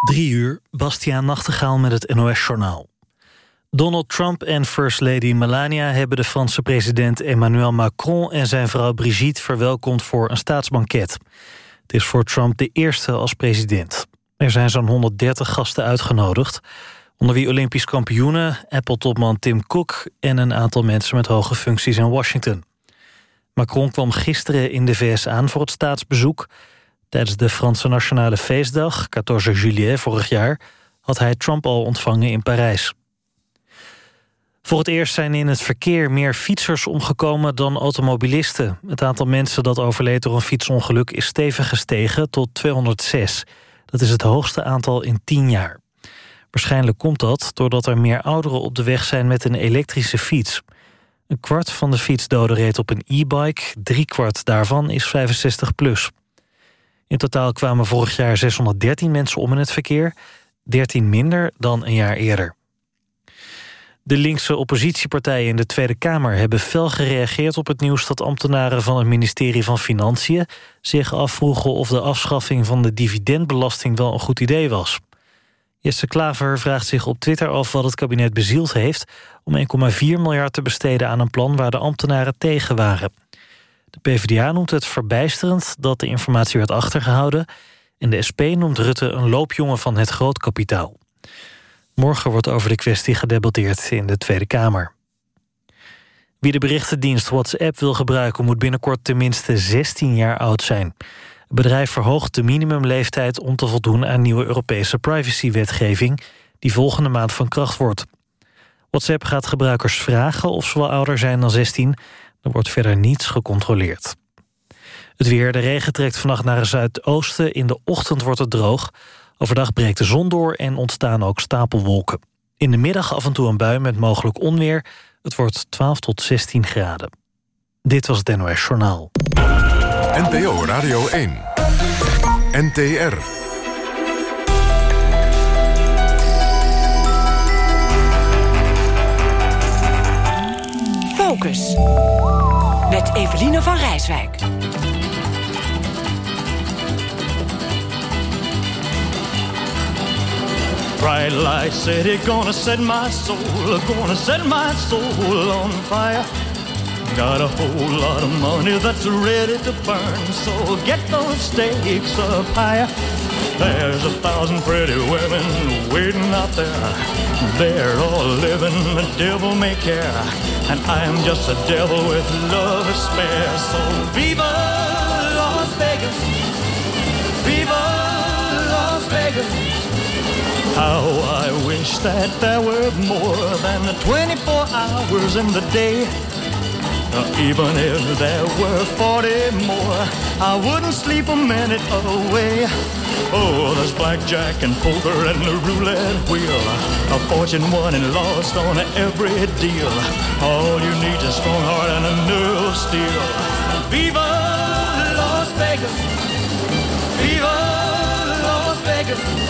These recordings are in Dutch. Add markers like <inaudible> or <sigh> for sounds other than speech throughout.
Drie uur, Bastiaan Nachtegaal met het NOS-journaal. Donald Trump en First Lady Melania hebben de Franse president Emmanuel Macron en zijn vrouw Brigitte verwelkomd voor een staatsbanket. Het is voor Trump de eerste als president. Er zijn zo'n 130 gasten uitgenodigd, onder wie Olympisch kampioenen, Apple-topman Tim Cook en een aantal mensen met hoge functies in Washington. Macron kwam gisteren in de VS aan voor het staatsbezoek. Tijdens de Franse Nationale Feestdag, 14 juillet vorig jaar... had hij Trump al ontvangen in Parijs. Voor het eerst zijn in het verkeer meer fietsers omgekomen dan automobilisten. Het aantal mensen dat overleed door een fietsongeluk is stevig gestegen tot 206. Dat is het hoogste aantal in 10 jaar. Waarschijnlijk komt dat doordat er meer ouderen op de weg zijn met een elektrische fiets. Een kwart van de fietsdoden reed op een e-bike, drie kwart daarvan is 65 plus. In totaal kwamen vorig jaar 613 mensen om in het verkeer, 13 minder dan een jaar eerder. De linkse oppositiepartijen in de Tweede Kamer hebben fel gereageerd op het nieuws dat ambtenaren van het ministerie van Financiën zich afvroegen of de afschaffing van de dividendbelasting wel een goed idee was. Jesse Klaver vraagt zich op Twitter af wat het kabinet bezield heeft... om 1,4 miljard te besteden aan een plan waar de ambtenaren tegen waren. De PvdA noemt het verbijsterend dat de informatie werd achtergehouden... en de SP noemt Rutte een loopjongen van het grootkapitaal. Morgen wordt over de kwestie gedebatteerd in de Tweede Kamer. Wie de berichtendienst WhatsApp wil gebruiken... moet binnenkort tenminste 16 jaar oud zijn... Het bedrijf verhoogt de minimumleeftijd om te voldoen aan nieuwe Europese privacywetgeving die volgende maand van kracht wordt. WhatsApp gaat gebruikers vragen of ze wel ouder zijn dan 16. Er wordt verder niets gecontroleerd. Het weer, de regen trekt vannacht naar het zuidoosten. In de ochtend wordt het droog. Overdag breekt de zon door en ontstaan ook stapelwolken. In de middag af en toe een bui met mogelijk onweer. Het wordt 12 tot 16 graden. Dit was het NOS Journaal. NPO Radio 1. NTR. Focus. Met Eveline van Rijswijk. Bright light city, gonna set my soul, gonna set my soul on fire. Got a whole lot of money that's ready to burn, so get those stakes up higher. There's a thousand pretty women waiting out there. They're all living the devil may care, and I'm just a devil with love to spare. So viva Las Vegas, viva Las Vegas. How I wish that there were more than 24 hours in the day. Even if there were 40 more, I wouldn't sleep a minute away. Oh, there's blackjack and poker and the roulette wheel. A fortune won and lost on every deal. All you need is a strong heart and a nerve of steel. Viva Las Vegas! Viva Las Vegas!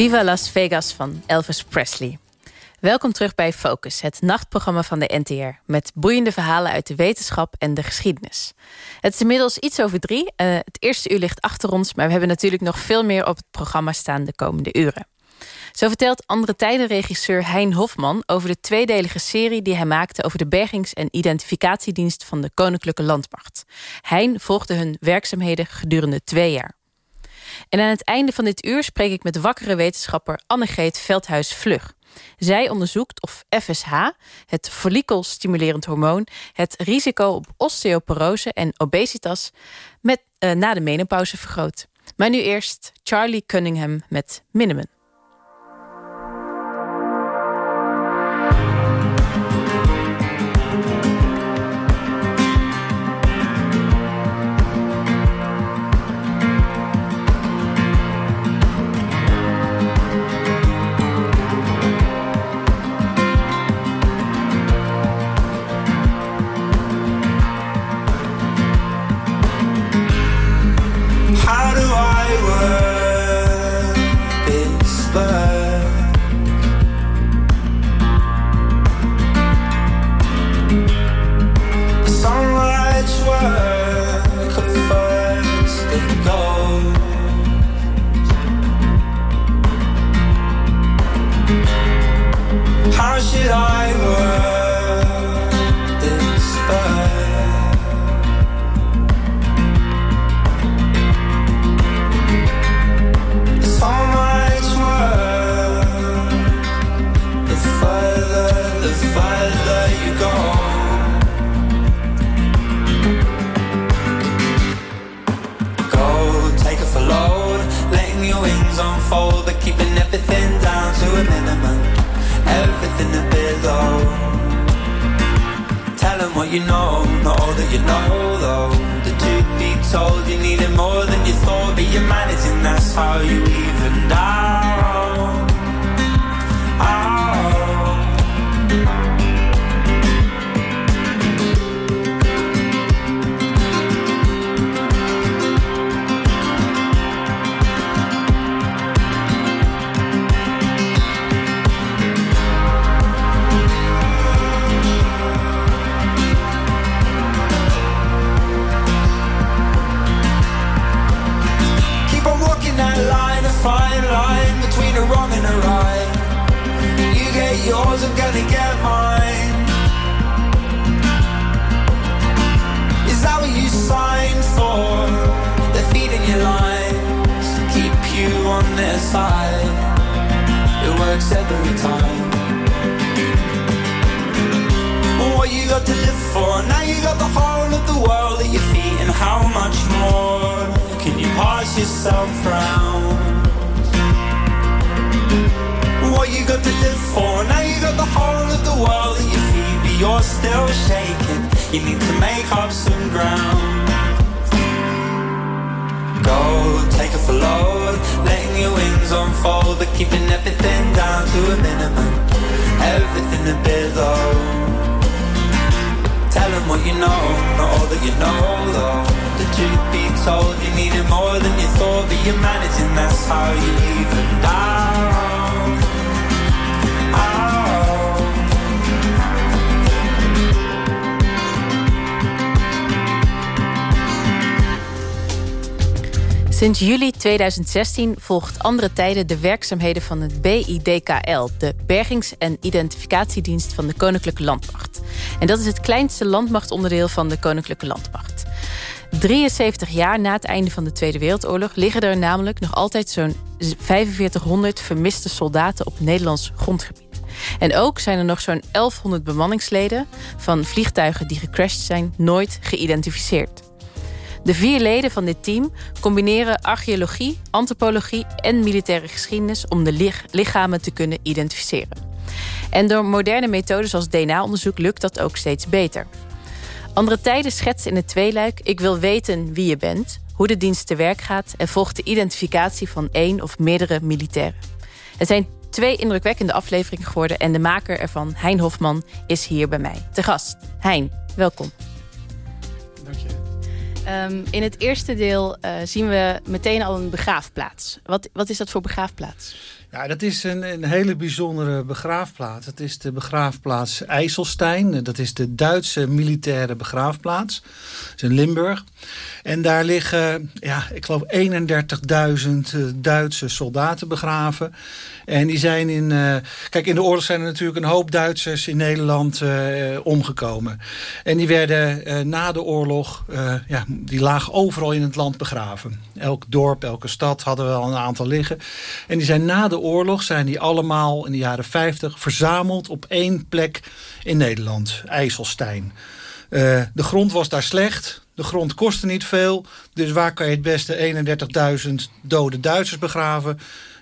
Viva Las Vegas van Elvis Presley. Welkom terug bij Focus, het nachtprogramma van de NTR... met boeiende verhalen uit de wetenschap en de geschiedenis. Het is inmiddels iets over drie. Eh, het eerste uur ligt achter ons... maar we hebben natuurlijk nog veel meer op het programma staan de komende uren. Zo vertelt andere tijdenregisseur Hein Hofman over de tweedelige serie die hij maakte over de bergings- en identificatiedienst van de Koninklijke Landmacht. Hein volgde hun werkzaamheden gedurende twee jaar. En aan het einde van dit uur spreek ik met wakkere wetenschapper Annegreet Veldhuis-Vlug. Zij onderzoekt of FSH, het follikelstimulerend hormoon, het risico op osteoporose en obesitas met, uh, na de menopauze vergroot. Maar nu eerst Charlie Cunningham met works every time. What you got to live for? Now you got the whole of the world at your feet, and how much more can you pass yourself round? What you got to live for? Now you got the whole of the world at your feet, but you're still shaking. You need to make up some ground go Take a load Letting your wings unfold But keeping everything down to a minimum. Everything a below Tell them what you know Not all that you know though. The truth be told You needed more than you thought But you're managing That's how you even down. Sinds juli 2016 volgt andere tijden de werkzaamheden van het BIDKL... de Bergings- en Identificatiedienst van de Koninklijke Landmacht. En dat is het kleinste landmachtonderdeel van de Koninklijke Landmacht. 73 jaar na het einde van de Tweede Wereldoorlog... liggen er namelijk nog altijd zo'n 4500 vermiste soldaten op Nederlands grondgebied. En ook zijn er nog zo'n 1100 bemanningsleden... van vliegtuigen die gecrashed zijn, nooit geïdentificeerd. De vier leden van dit team combineren archeologie, antropologie en militaire geschiedenis om de lichamen te kunnen identificeren. En door moderne methodes als DNA-onderzoek lukt dat ook steeds beter. Andere tijden schetsen in het tweeluik: ik wil weten wie je bent, hoe de dienst te werk gaat en volgt de identificatie van één of meerdere militairen. Het zijn twee indrukwekkende afleveringen geworden en de maker ervan, Hein Hofman, is hier bij mij te gast. Hein, welkom. Um, in het eerste deel uh, zien we meteen al een begraafplaats. Wat, wat is dat voor begraafplaats? Ja, dat is een, een hele bijzondere begraafplaats. Het is de begraafplaats IJsselstein. Dat is de Duitse militaire begraafplaats. Dat is in Limburg. En daar liggen, ja, ik geloof 31.000 Duitse soldaten begraven. En die zijn in... Uh, kijk, in de oorlog zijn er natuurlijk een hoop Duitsers in Nederland uh, omgekomen. En die werden uh, na de oorlog... ja, die lagen overal in het land begraven. Elk dorp, elke stad hadden we al een aantal liggen. En die zijn na de oorlog zijn die allemaal in de jaren 50 verzameld op één plek in Nederland. IJsselstein. De grond was daar slecht. De grond kostte niet veel. Dus waar kan je het beste 31.000 dode Duitsers begraven?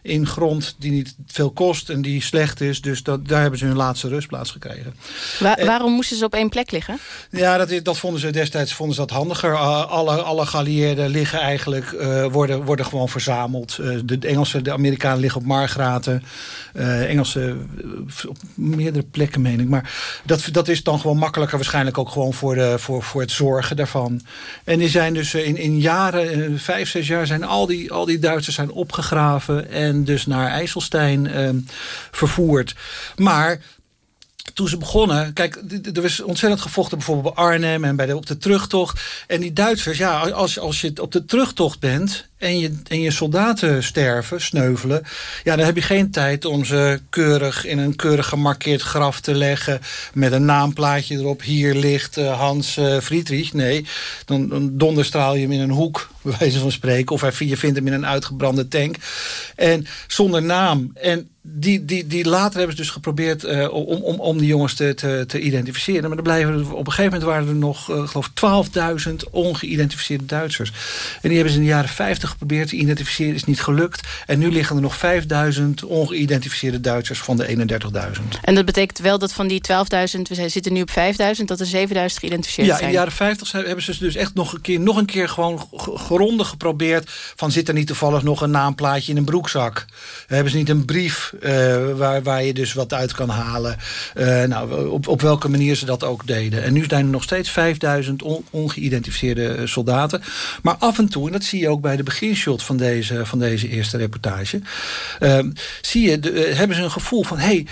In grond die niet veel kost en die slecht is. Dus dat, daar hebben ze hun laatste rustplaats gekregen. waarom moesten ze op één plek liggen? Ja, dat, is, dat vonden ze destijds vonden ze dat handiger. alle, alle geallieerden liggen eigenlijk, uh, worden, worden gewoon verzameld. Uh, de Engelsen, de Amerikanen liggen op Margraten. Uh, Engelsen op meerdere plekken, meen ik. Maar dat, dat is dan gewoon makkelijker waarschijnlijk ook gewoon voor, de, voor, voor het zorgen daarvan. En die zijn dus in, in jaren, vijf, zes jaar, zijn al die, al die Duitsers zijn opgegraven. En dus naar IJsselstein uh, vervoerd. Maar toen ze begonnen... Kijk, er was ontzettend gevochten bijvoorbeeld bij Arnhem... en bij de, op de terugtocht. En die Duitsers, ja, als, als je op de terugtocht bent en je, en je soldaten sterven, sneuvelen... ja, dan heb je geen tijd om ze keurig in een keurig gemarkeerd graf te leggen... met een naamplaatje erop, hier ligt uh, Hans uh, Friedrich. Nee, dan, dan, donderstraal je hem in een hoek, <laughs> bij wijze van spreken... of je vindt hem in een uitgebrande tank. En zonder naam. En die, die, die later hebben ze dus geprobeerd uh, om, om, om die jongens te, te, te, identificeren. Maar er blijven, op een gegeven moment waren er nog, uh, geloof 12.000 ongeïdentificeerde Duitsers. En die hebben ze in de jaren 50 geprobeerd te identificeren, is niet gelukt. En nu liggen er nog 5000 ongeïdentificeerde Duitsers van de 31.000. En dat betekent wel dat van die 12.000, we zitten nu op 5000, dat er 7000 geïdentificeerd zijn? Ja, in de jaren 50 hebben ze dus echt nog een keer, nog een keer gewoon grondig geprobeerd van zit er niet toevallig nog een naamplaatje in een broekzak? Hebben ze niet een brief uh, waar, waar je dus wat uit kan halen? Uh, nou, op, op welke manier ze dat ook deden. En nu zijn er nog steeds 5000 on, ongeïdentificeerde soldaten. Maar af en toe, en dat zie je ook bij de beginshot van deze, van deze eerste reportage... Uh, zie je, hebben ze een gevoel van... hey,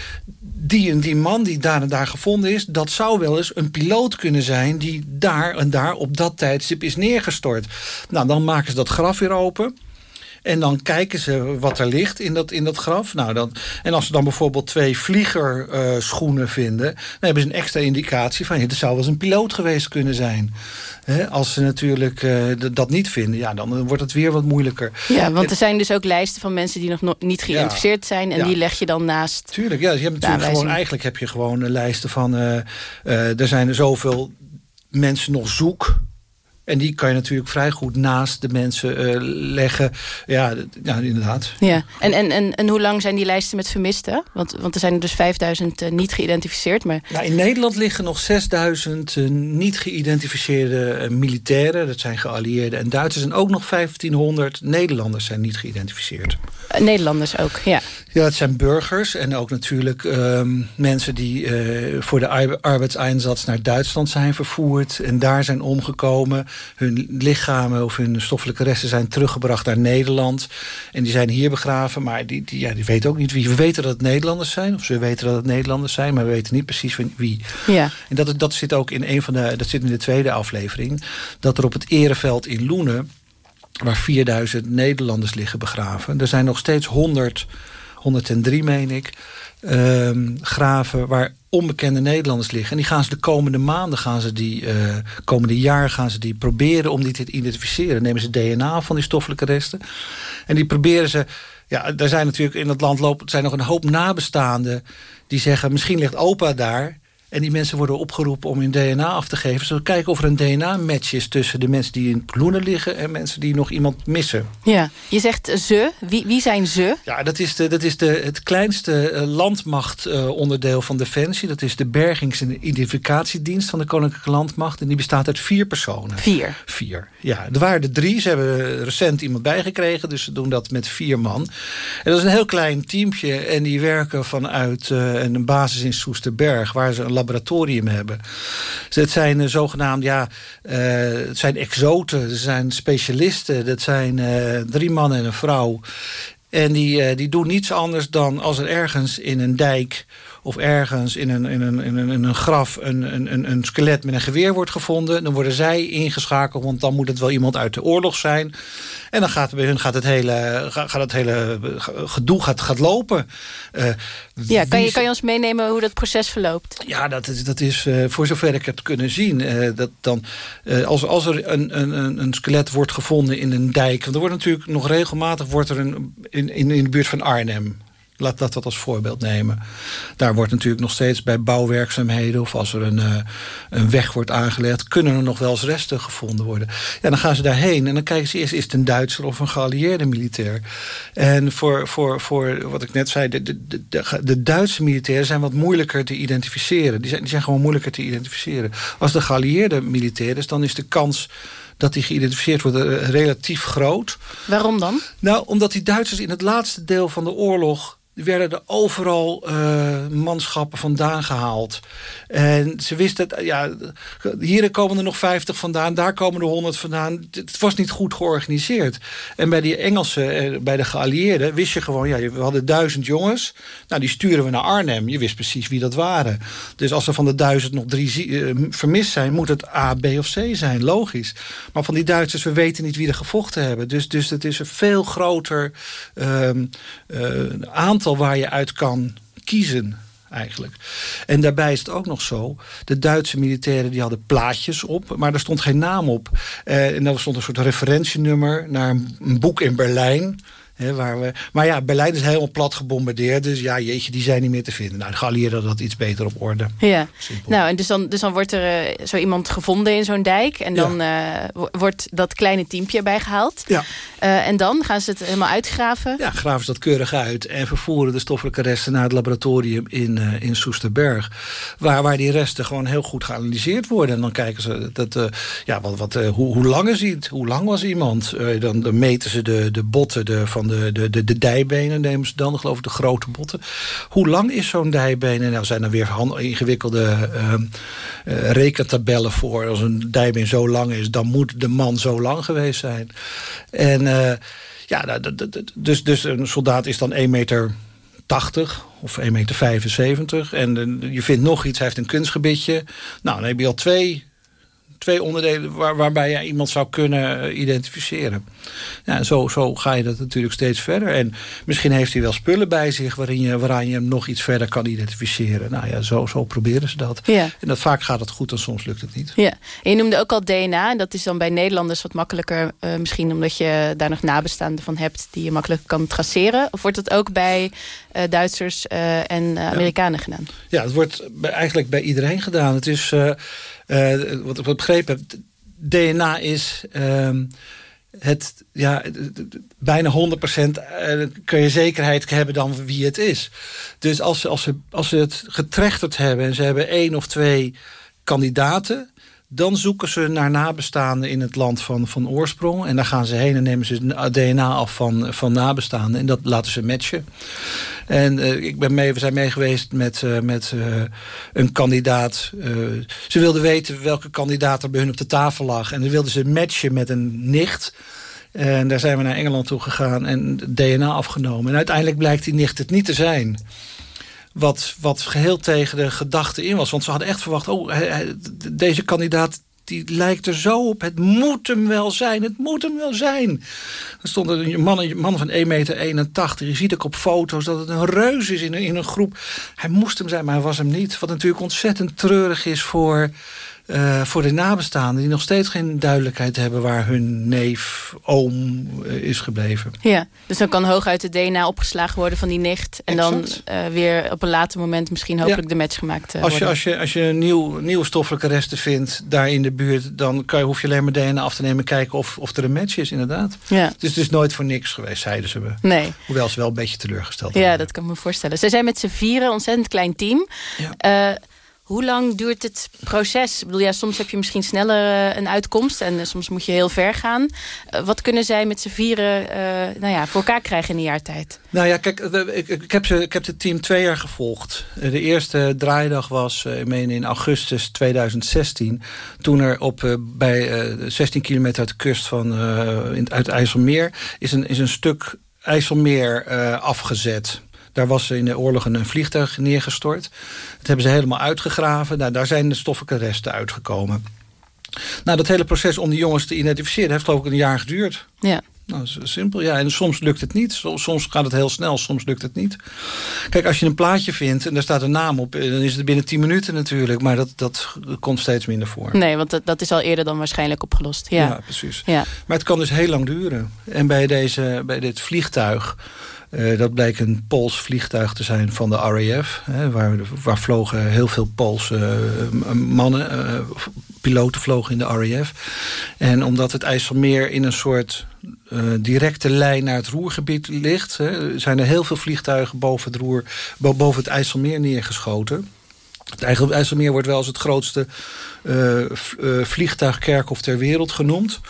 die en die man die daar en daar gevonden is... dat zou wel eens een piloot kunnen zijn... die daar en daar op dat tijdstip is neergestort. Nou, dan maken ze dat graf weer open... En dan kijken ze wat er ligt in dat, in dat graf. Nou, dan, en als ze dan bijvoorbeeld twee vliegerschoenen vinden... dan hebben ze een extra indicatie van... het zou wel eens een piloot geweest kunnen zijn. He, als ze natuurlijk uh, dat niet vinden, ja, dan wordt het weer wat moeilijker. Ja, want er zijn dus ook lijsten van mensen die nog niet geïdentificeerd ja, zijn... en ja. die leg je dan naast... Tuurlijk, ja. Dus je hebt natuurlijk gewoon, eigenlijk heb je gewoon lijsten van... Uh, uh, er zijn er zoveel mensen nog zoek... En die kan je natuurlijk vrij goed naast de mensen uh, leggen. Ja, ja, inderdaad. Ja. En, en, en, en hoe lang zijn die lijsten met vermisten? Want, want er zijn er dus 5000 uh, niet geïdentificeerd. Maar... Nou, in Nederland liggen nog 6000 uh, niet geïdentificeerde militairen. Dat zijn geallieerden en Duitsers. En ook nog 1500 Nederlanders zijn niet geïdentificeerd. Nederlanders ook, ja. Ja, het zijn burgers en ook natuurlijk um, mensen die voor de arbeidseinsatz naar Duitsland zijn vervoerd. En daar zijn omgekomen hun lichamen of hun stoffelijke resten zijn teruggebracht naar Nederland. En die zijn hier begraven, maar die, die, ja, die weten ook niet wie. We weten dat het Nederlanders zijn, of ze weten dat het Nederlanders zijn, maar we weten niet precies wie. Ja. En dat, dat zit ook in een van de, dat zit in de tweede aflevering, dat er op het ereveld in Loenen, waar 4000 Nederlanders liggen begraven, er zijn nog steeds 100, 103 meen ik, um, graven waar onbekende Nederlanders liggen. En die gaan ze de komende maanden, gaan ze die, uh, komende jaar gaan ze die proberen om die te identificeren. Nemen ze DNA van die stoffelijke resten. En die proberen ze... Ja, er zijn natuurlijk in het land lopen, zijn nog een hoop nabestaanden die zeggen, misschien ligt opa daar. En die mensen worden opgeroepen om hun DNA af te geven. Zodat we kijken of er een DNA-match is tussen de mensen die in Loenen liggen... en mensen die nog iemand missen. Ja, je zegt ze. Wie, wie zijn ze? Ja, dat is, de, dat is de, het kleinste uh, landmachtonderdeel uh, van Defensie. Dat is de Bergings- en Identificatiedienst van de Koninklijke Landmacht. En die bestaat uit vier personen. Vier? Vier, ja. Er waren er drie. Ze hebben recent iemand bijgekregen. Dus ze doen dat met vier man. En dat is een heel klein teampje. En die werken vanuit uh, een basis in Soesterberg... waar ze een laboratorium hebben. Dus het zijn uh, zogenaamd, ja, uh, het zijn exoten, het zijn specialisten. Dat zijn uh, drie mannen en een vrouw. En die, die doen niets anders dan als er ergens in een dijk of ergens in een, in een, in een, in een graf een, een, een skelet met een geweer wordt gevonden... dan worden zij ingeschakeld, want dan moet het wel iemand uit de oorlog zijn. En dan gaat bij hun gaat het hele, gaat het hele gedoe gaat, gaat lopen. Uh, ja, kan je, kan je ons meenemen hoe dat proces verloopt? Ja, dat is, dat is uh, voor zover ik het kunnen zien. Uh, dat dan, als, als er een, een, een skelet wordt gevonden in een dijk... want er wordt natuurlijk nog regelmatig wordt er een, in, in, in de buurt van Arnhem Laat, dat als voorbeeld nemen. Daar wordt natuurlijk nog steeds bij bouwwerkzaamheden... of als er een, uh, een weg wordt aangelegd... kunnen er nog wel eens resten gevonden worden. Ja, dan gaan ze daarheen en dan kijken ze eerst... is het een Duitser of een geallieerde militair? En voor, voor, voor wat ik net zei... De, de, de, de Duitse militairen zijn wat moeilijker te identificeren. Die zijn, die zijn gewoon moeilijker te identificeren. Als de geallieerde militair is, dan is de kans dat die geïdentificeerd wordt eh, relatief groot. Waarom dan? Nou, omdat die Duitsers in het laatste deel van de oorlog werden er overal uh, manschappen vandaan gehaald. En ze wisten, dat, ja, hier komen er nog 50 vandaan, daar komen er 100 vandaan. Het was niet goed georganiseerd. En bij die Engelsen, eh, bij de geallieerden, wist je gewoon, ja, we hadden duizend jongens. Nou, die sturen we naar Arnhem. Je wist precies wie dat waren. Dus als er van de duizend nog drie uh, vermist zijn, moet het A, B of C zijn, logisch. Maar van die Duitsers, we weten niet wie er gevochten hebben. Dus, dus het is een veel groter uh, aantal waar je uit kan kiezen eigenlijk. En daarbij is het ook nog zo... de Duitse militairen die hadden plaatjes op... maar er stond geen naam op. Uh, en er stond een soort referentienummer naar een boek in Berlijn waar we, maar ja, Berlijn is helemaal plat gebombardeerd. Dus ja, jeetje, die zijn niet meer te vinden. Nou, de geallieerden dat iets beter op orde. Ja, nou, en dus dan, dus dan wordt er uh, zo iemand gevonden in zo'n dijk. En dan ja. uh, wordt dat kleine teampje erbij gehaald. Ja. Uh, en dan gaan ze het helemaal uitgraven. Ja, graven ze dat keurig uit. En vervoeren de stoffelijke resten naar het laboratorium in, in Soesterberg. Waar, waar die resten gewoon heel goed geanalyseerd worden. En dan kijken ze dat, ja, wat, wat, hoe, hoe lang is het? Hoe lang was iemand? dan, dan meten ze de, de botten de, van de, de, de, de dijbenen nemen ze dan, geloof ik, de grote botten. Hoe lang is zo'n dijbeen? En nou zijn er weer ingewikkelde uh, rekentabellen voor. Als een dijbeen zo lang is, dan moet de man zo lang geweest zijn. En uh, ja, dus, dus een soldaat is dan 1 meter 80 of 1,75 meter. 75. En je vindt nog iets, hij heeft een kunstgebitje. Nou, dan heb je al twee twee onderdelen waar, waarbij je iemand zou kunnen eh, identificeren. Ja, zo, zo ga je dat natuurlijk steeds verder. En misschien heeft hij wel spullen bij zich waarin je, waaraan je hem nog iets verder kan identificeren. Nou ja, zo, zo proberen ze dat. Ja. En dat, vaak gaat het goed en soms lukt het niet. Ja. En je noemde ook al DNA. En dat is dan bij Nederlanders wat makkelijker. Uh, misschien omdat je daar nog nabestaanden van hebt die je makkelijk kan traceren. Of wordt dat ook bij uh, Duitsers uh, en Amerikanen gedaan? Ja, het wordt bij, eigenlijk bij iedereen gedaan. Het is... Uh, wat ik begrepen heb, DNA is... Uh, het, ja, bijna 100% uh, eh, kun je zekerheid hebben dan wie het is. Dus als als ze, als ze het getrechterd hebben... en ze hebben één of twee kandidaten... Dan zoeken ze naar nabestaanden in het land van, van oorsprong. En dan gaan ze heen en nemen ze DNA af van, van nabestaanden. En dat laten ze matchen. En uh, ik ben mee, we zijn mee geweest met, uh, met uh, een kandidaat. ze wilden weten welke kandidaat er bij hun op de tafel lag. En dan wilden ze matchen met een nicht. En daar zijn we naar Engeland toe gegaan en DNA afgenomen. En uiteindelijk blijkt die nicht het niet te zijn wat, wat geheel tegen de gedachte in was. Want ze hadden echt verwacht, oh, deze kandidaat die lijkt er zo op. Het moet hem wel zijn, het moet hem wel zijn. Er stond een man, een man van 1,81 meter. Je ziet ook op foto's dat het een reus is in in een groep. Hij moest hem zijn, maar hij was hem niet. Wat natuurlijk ontzettend treurig is voor uh, voor de nabestaanden... die nog steeds geen duidelijkheid hebben... waar hun neef, oom uh, is gebleven. Ja, dus dan kan hooguit de DNA opgeslagen worden van die nicht... en exact. dan uh, weer op een later moment misschien hopelijk ja. de match gemaakt als je, worden. Als je, als je nieuw, nieuwe stoffelijke resten vindt daar in de buurt... dan kan je, hoef je alleen maar DNA af te nemen... en kijken of, of er een match is, inderdaad. Ja. Dus het is nooit voor niks geweest, zeiden ze. Nee. Hoewel ze wel een beetje teleurgesteld Ja, waren. dat kan ik me voorstellen. Ze zijn met z'n vieren, ontzettend klein team... Ja. Hoe lang duurt het proces? Ik bedoel, ja, soms heb je misschien sneller uh, een uitkomst... en uh, soms moet je heel ver gaan. Uh, wat kunnen zij met z'n vieren nou ja, voor elkaar krijgen in een jaar tijd? Nou ja, kijk, ik, ik, heb, ze, ik heb het team twee jaar gevolgd. De eerste draaidag was, ik meen in augustus 2016... toen er op, bij 16 kilometer uit de kust van, uit IJsselmeer... is een, is een stuk IJsselmeer afgezet. Daar was in de oorlog een vliegtuig neergestort. Dat hebben ze helemaal uitgegraven. Nou, daar zijn de stoffelijke resten uitgekomen. Nou, dat hele proces om die jongens te identificeren... heeft geloof ik een jaar geduurd. Ja. Nou, dat is simpel. Ja, en soms lukt het niet. Soms gaat het heel snel, soms lukt het niet. Kijk, als je een plaatje vindt en daar staat een naam op... dan is het binnen 10 minuten natuurlijk. Maar dat, dat komt steeds minder voor. Nee, want dat, dat is al eerder dan waarschijnlijk opgelost. Ja, ja precies. Ja. Maar het kan dus heel lang duren. En bij, deze, bij dit vliegtuig... Uh, dat bleek een Pools vliegtuig te zijn van de RAF. Hè, waar, waar vlogen heel veel Poolse uh, mannen, uh, piloten vlogen in de RAF. En omdat het IJsselmeer in een soort directe lijn naar het roergebied ligt... Hè, zijn er heel veel vliegtuigen boven het, boven het IJsselmeer neergeschoten. Het IJsselmeer wordt wel als het grootste vliegtuigkerkhof ter wereld genoemd.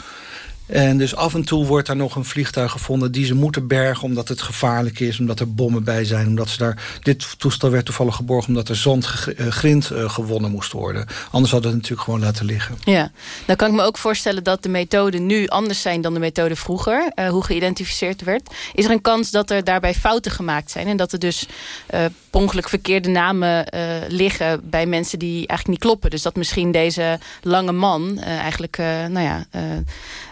En dus af en toe wordt daar nog een vliegtuig gevonden... die ze moeten bergen omdat het gevaarlijk is... omdat er bommen bij zijn. Omdat ze daar, dit toestel werd toevallig geborgen... omdat er zandgrind uh, gewonnen moest worden. Anders hadden het natuurlijk gewoon laten liggen. Ja, dan kan ik me ook voorstellen dat de methoden nu anders zijn... dan de methode vroeger, uh, hoe geïdentificeerd werd. Is er een kans dat er daarbij fouten gemaakt zijn... en dat er dus uh, verkeerde namen liggen... bij mensen die eigenlijk niet kloppen? Dus dat misschien deze lange man eigenlijk... nou ja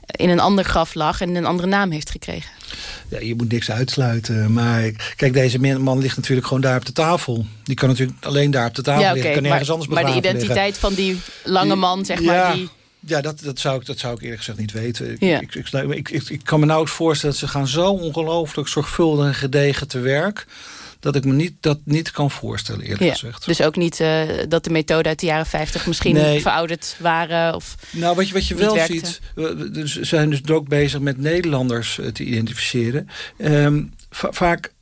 in een ander graf lag en een andere naam heeft gekregen. Ja, je moet niks uitsluiten. Maar kijk, deze man ligt natuurlijk gewoon daar op de tafel. Die kan natuurlijk alleen daar op de tafel ja, liggen. Kan nergens anders Maar de identiteit van die lange man, zeg maar... Die... Ja, dat, dat, zou ik, dat zou ik eerlijk gezegd niet weten. Ja. Ik, ik, ik, ik, ik kan me nauwelijks voorstellen dat ze gaan zo ongelooflijk zorgvuldig en gedegen te werk dat ik me niet, dat niet kan voorstellen, eerlijk ja, gezegd. Dus ook niet uh, dat de methode uit de jaren 50 misschien nee. verouderd waren? Of nou, wat je, wat je wel werkte. ziet, we dus zijn dus ook bezig met Nederlanders uh, te identificeren. Um, vaak...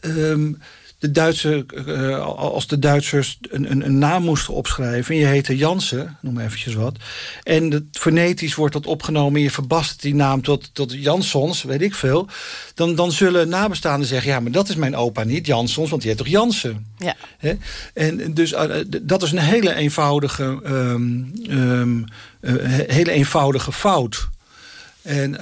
Um, de Duitse, uh, als de Duitsers een, een, een, naam moesten opschrijven... en je heette Jansen, noem eventjes wat... en het, fonetisch wordt dat opgenomen... en je verbast die naam tot, tot Jansons, weet ik veel... Dan, dan zullen nabestaanden zeggen... ja, maar dat is mijn opa niet, Jansons, want die heet toch Jansen? Ja. He? En dus uh, dat is een hele eenvoudige, um, um, uh, hele eenvoudige fout... En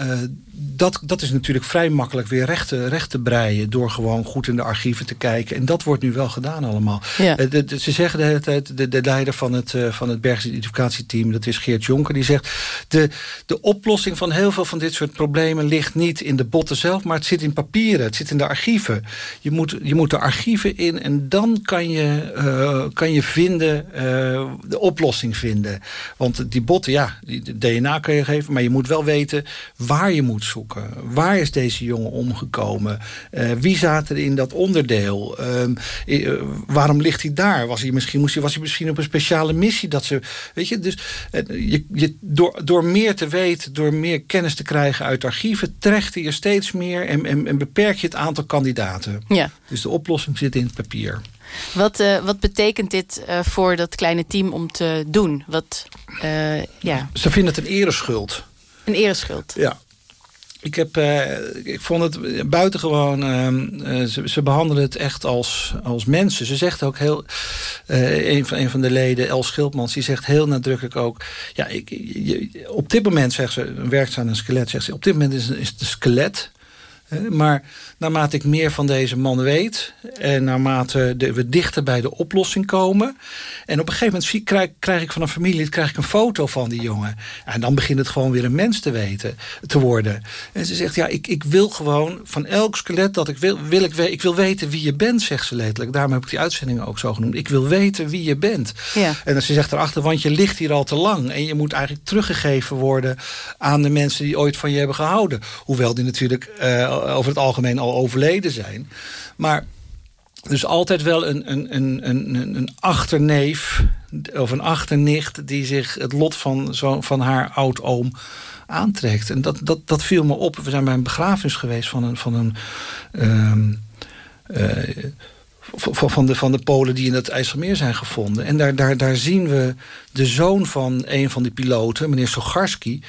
dat, dat is natuurlijk vrij makkelijk weer recht te, recht te breien... door gewoon goed in de archieven te kijken. En dat wordt nu wel gedaan allemaal. Ja. Uh, de, ze zeggen de hele tijd, de, de leider van het, uh, van het Bergsidentificatieteam... dat is Geert Jonker, die zegt... De, de oplossing van heel veel van dit soort problemen... ligt niet in de botten zelf, maar het zit in papieren. Het zit in de archieven. Je moet, je moet de archieven in en dan kan je, kan je vinden, de oplossing vinden. Want die botten, ja, die DNA kan je geven... maar je moet wel weten waar je moet zoeken. Waar is deze jongen omgekomen? Uh, wie zaten er in dat onderdeel? Uh, waarom ligt hij daar? Was hij misschien, moest hij, was hij misschien op een speciale missie? Dat ze, weet je, dus uh, je, je, door, door meer te weten, door meer kennis te krijgen uit archieven, trekt je steeds meer en, en, en beperk je het aantal kandidaten. Ja. Dus de oplossing zit in het papier. Wat, uh, wat betekent dit uh, voor dat kleine team om te doen? Wat, uh, ja. Ze vinden het een ereschuld. Een ereschuld. Ja. Ik, heb, uh, ik vond het buitengewoon... Uh, ze, behandelen het echt als, als mensen. Ze zegt ook heel... Uh, een, van, een van de leden, Els Schildmans, die zegt heel nadrukkelijk ook... Ja, ik, op dit moment, zegt ze, werkt ze aan een skelet... zegt ze, op dit moment is, is het een skelet... Maar naarmate ik meer van deze man weet... en naarmate de, we dichter bij de oplossing komen... en op een gegeven moment krijg, krijg ik van een familie... krijg ik een foto van die jongen. En dan begint het gewoon weer een mens te weten, te worden. En ze zegt, ja, ik, ik wil gewoon van elk skelet... dat ik wil, wil ik, ik wil weten wie je bent, zegt ze letterlijk. Daarom heb ik die uitzendingen ook zo genoemd. Ik wil weten wie je bent. Ja. En ze zegt erachter, want je ligt hier al te lang... en je moet eigenlijk teruggegeven worden... aan de mensen die ooit van je hebben gehouden. Hoewel die natuurlijk... Uh, over het algemeen al overleden zijn. Maar dus altijd wel een, een, een, een, een achterneef of een achternicht... die zich het lot van, zo, van haar oud-oom aantrekt. En dat, dat, dat viel me op. We zijn bij een begrafenis geweest van een... Van een um, uh, van de, van de Polen die in het IJsselmeer zijn gevonden. En daar, daar, daar zien we de zoon van een van die piloten, meneer Sogarski.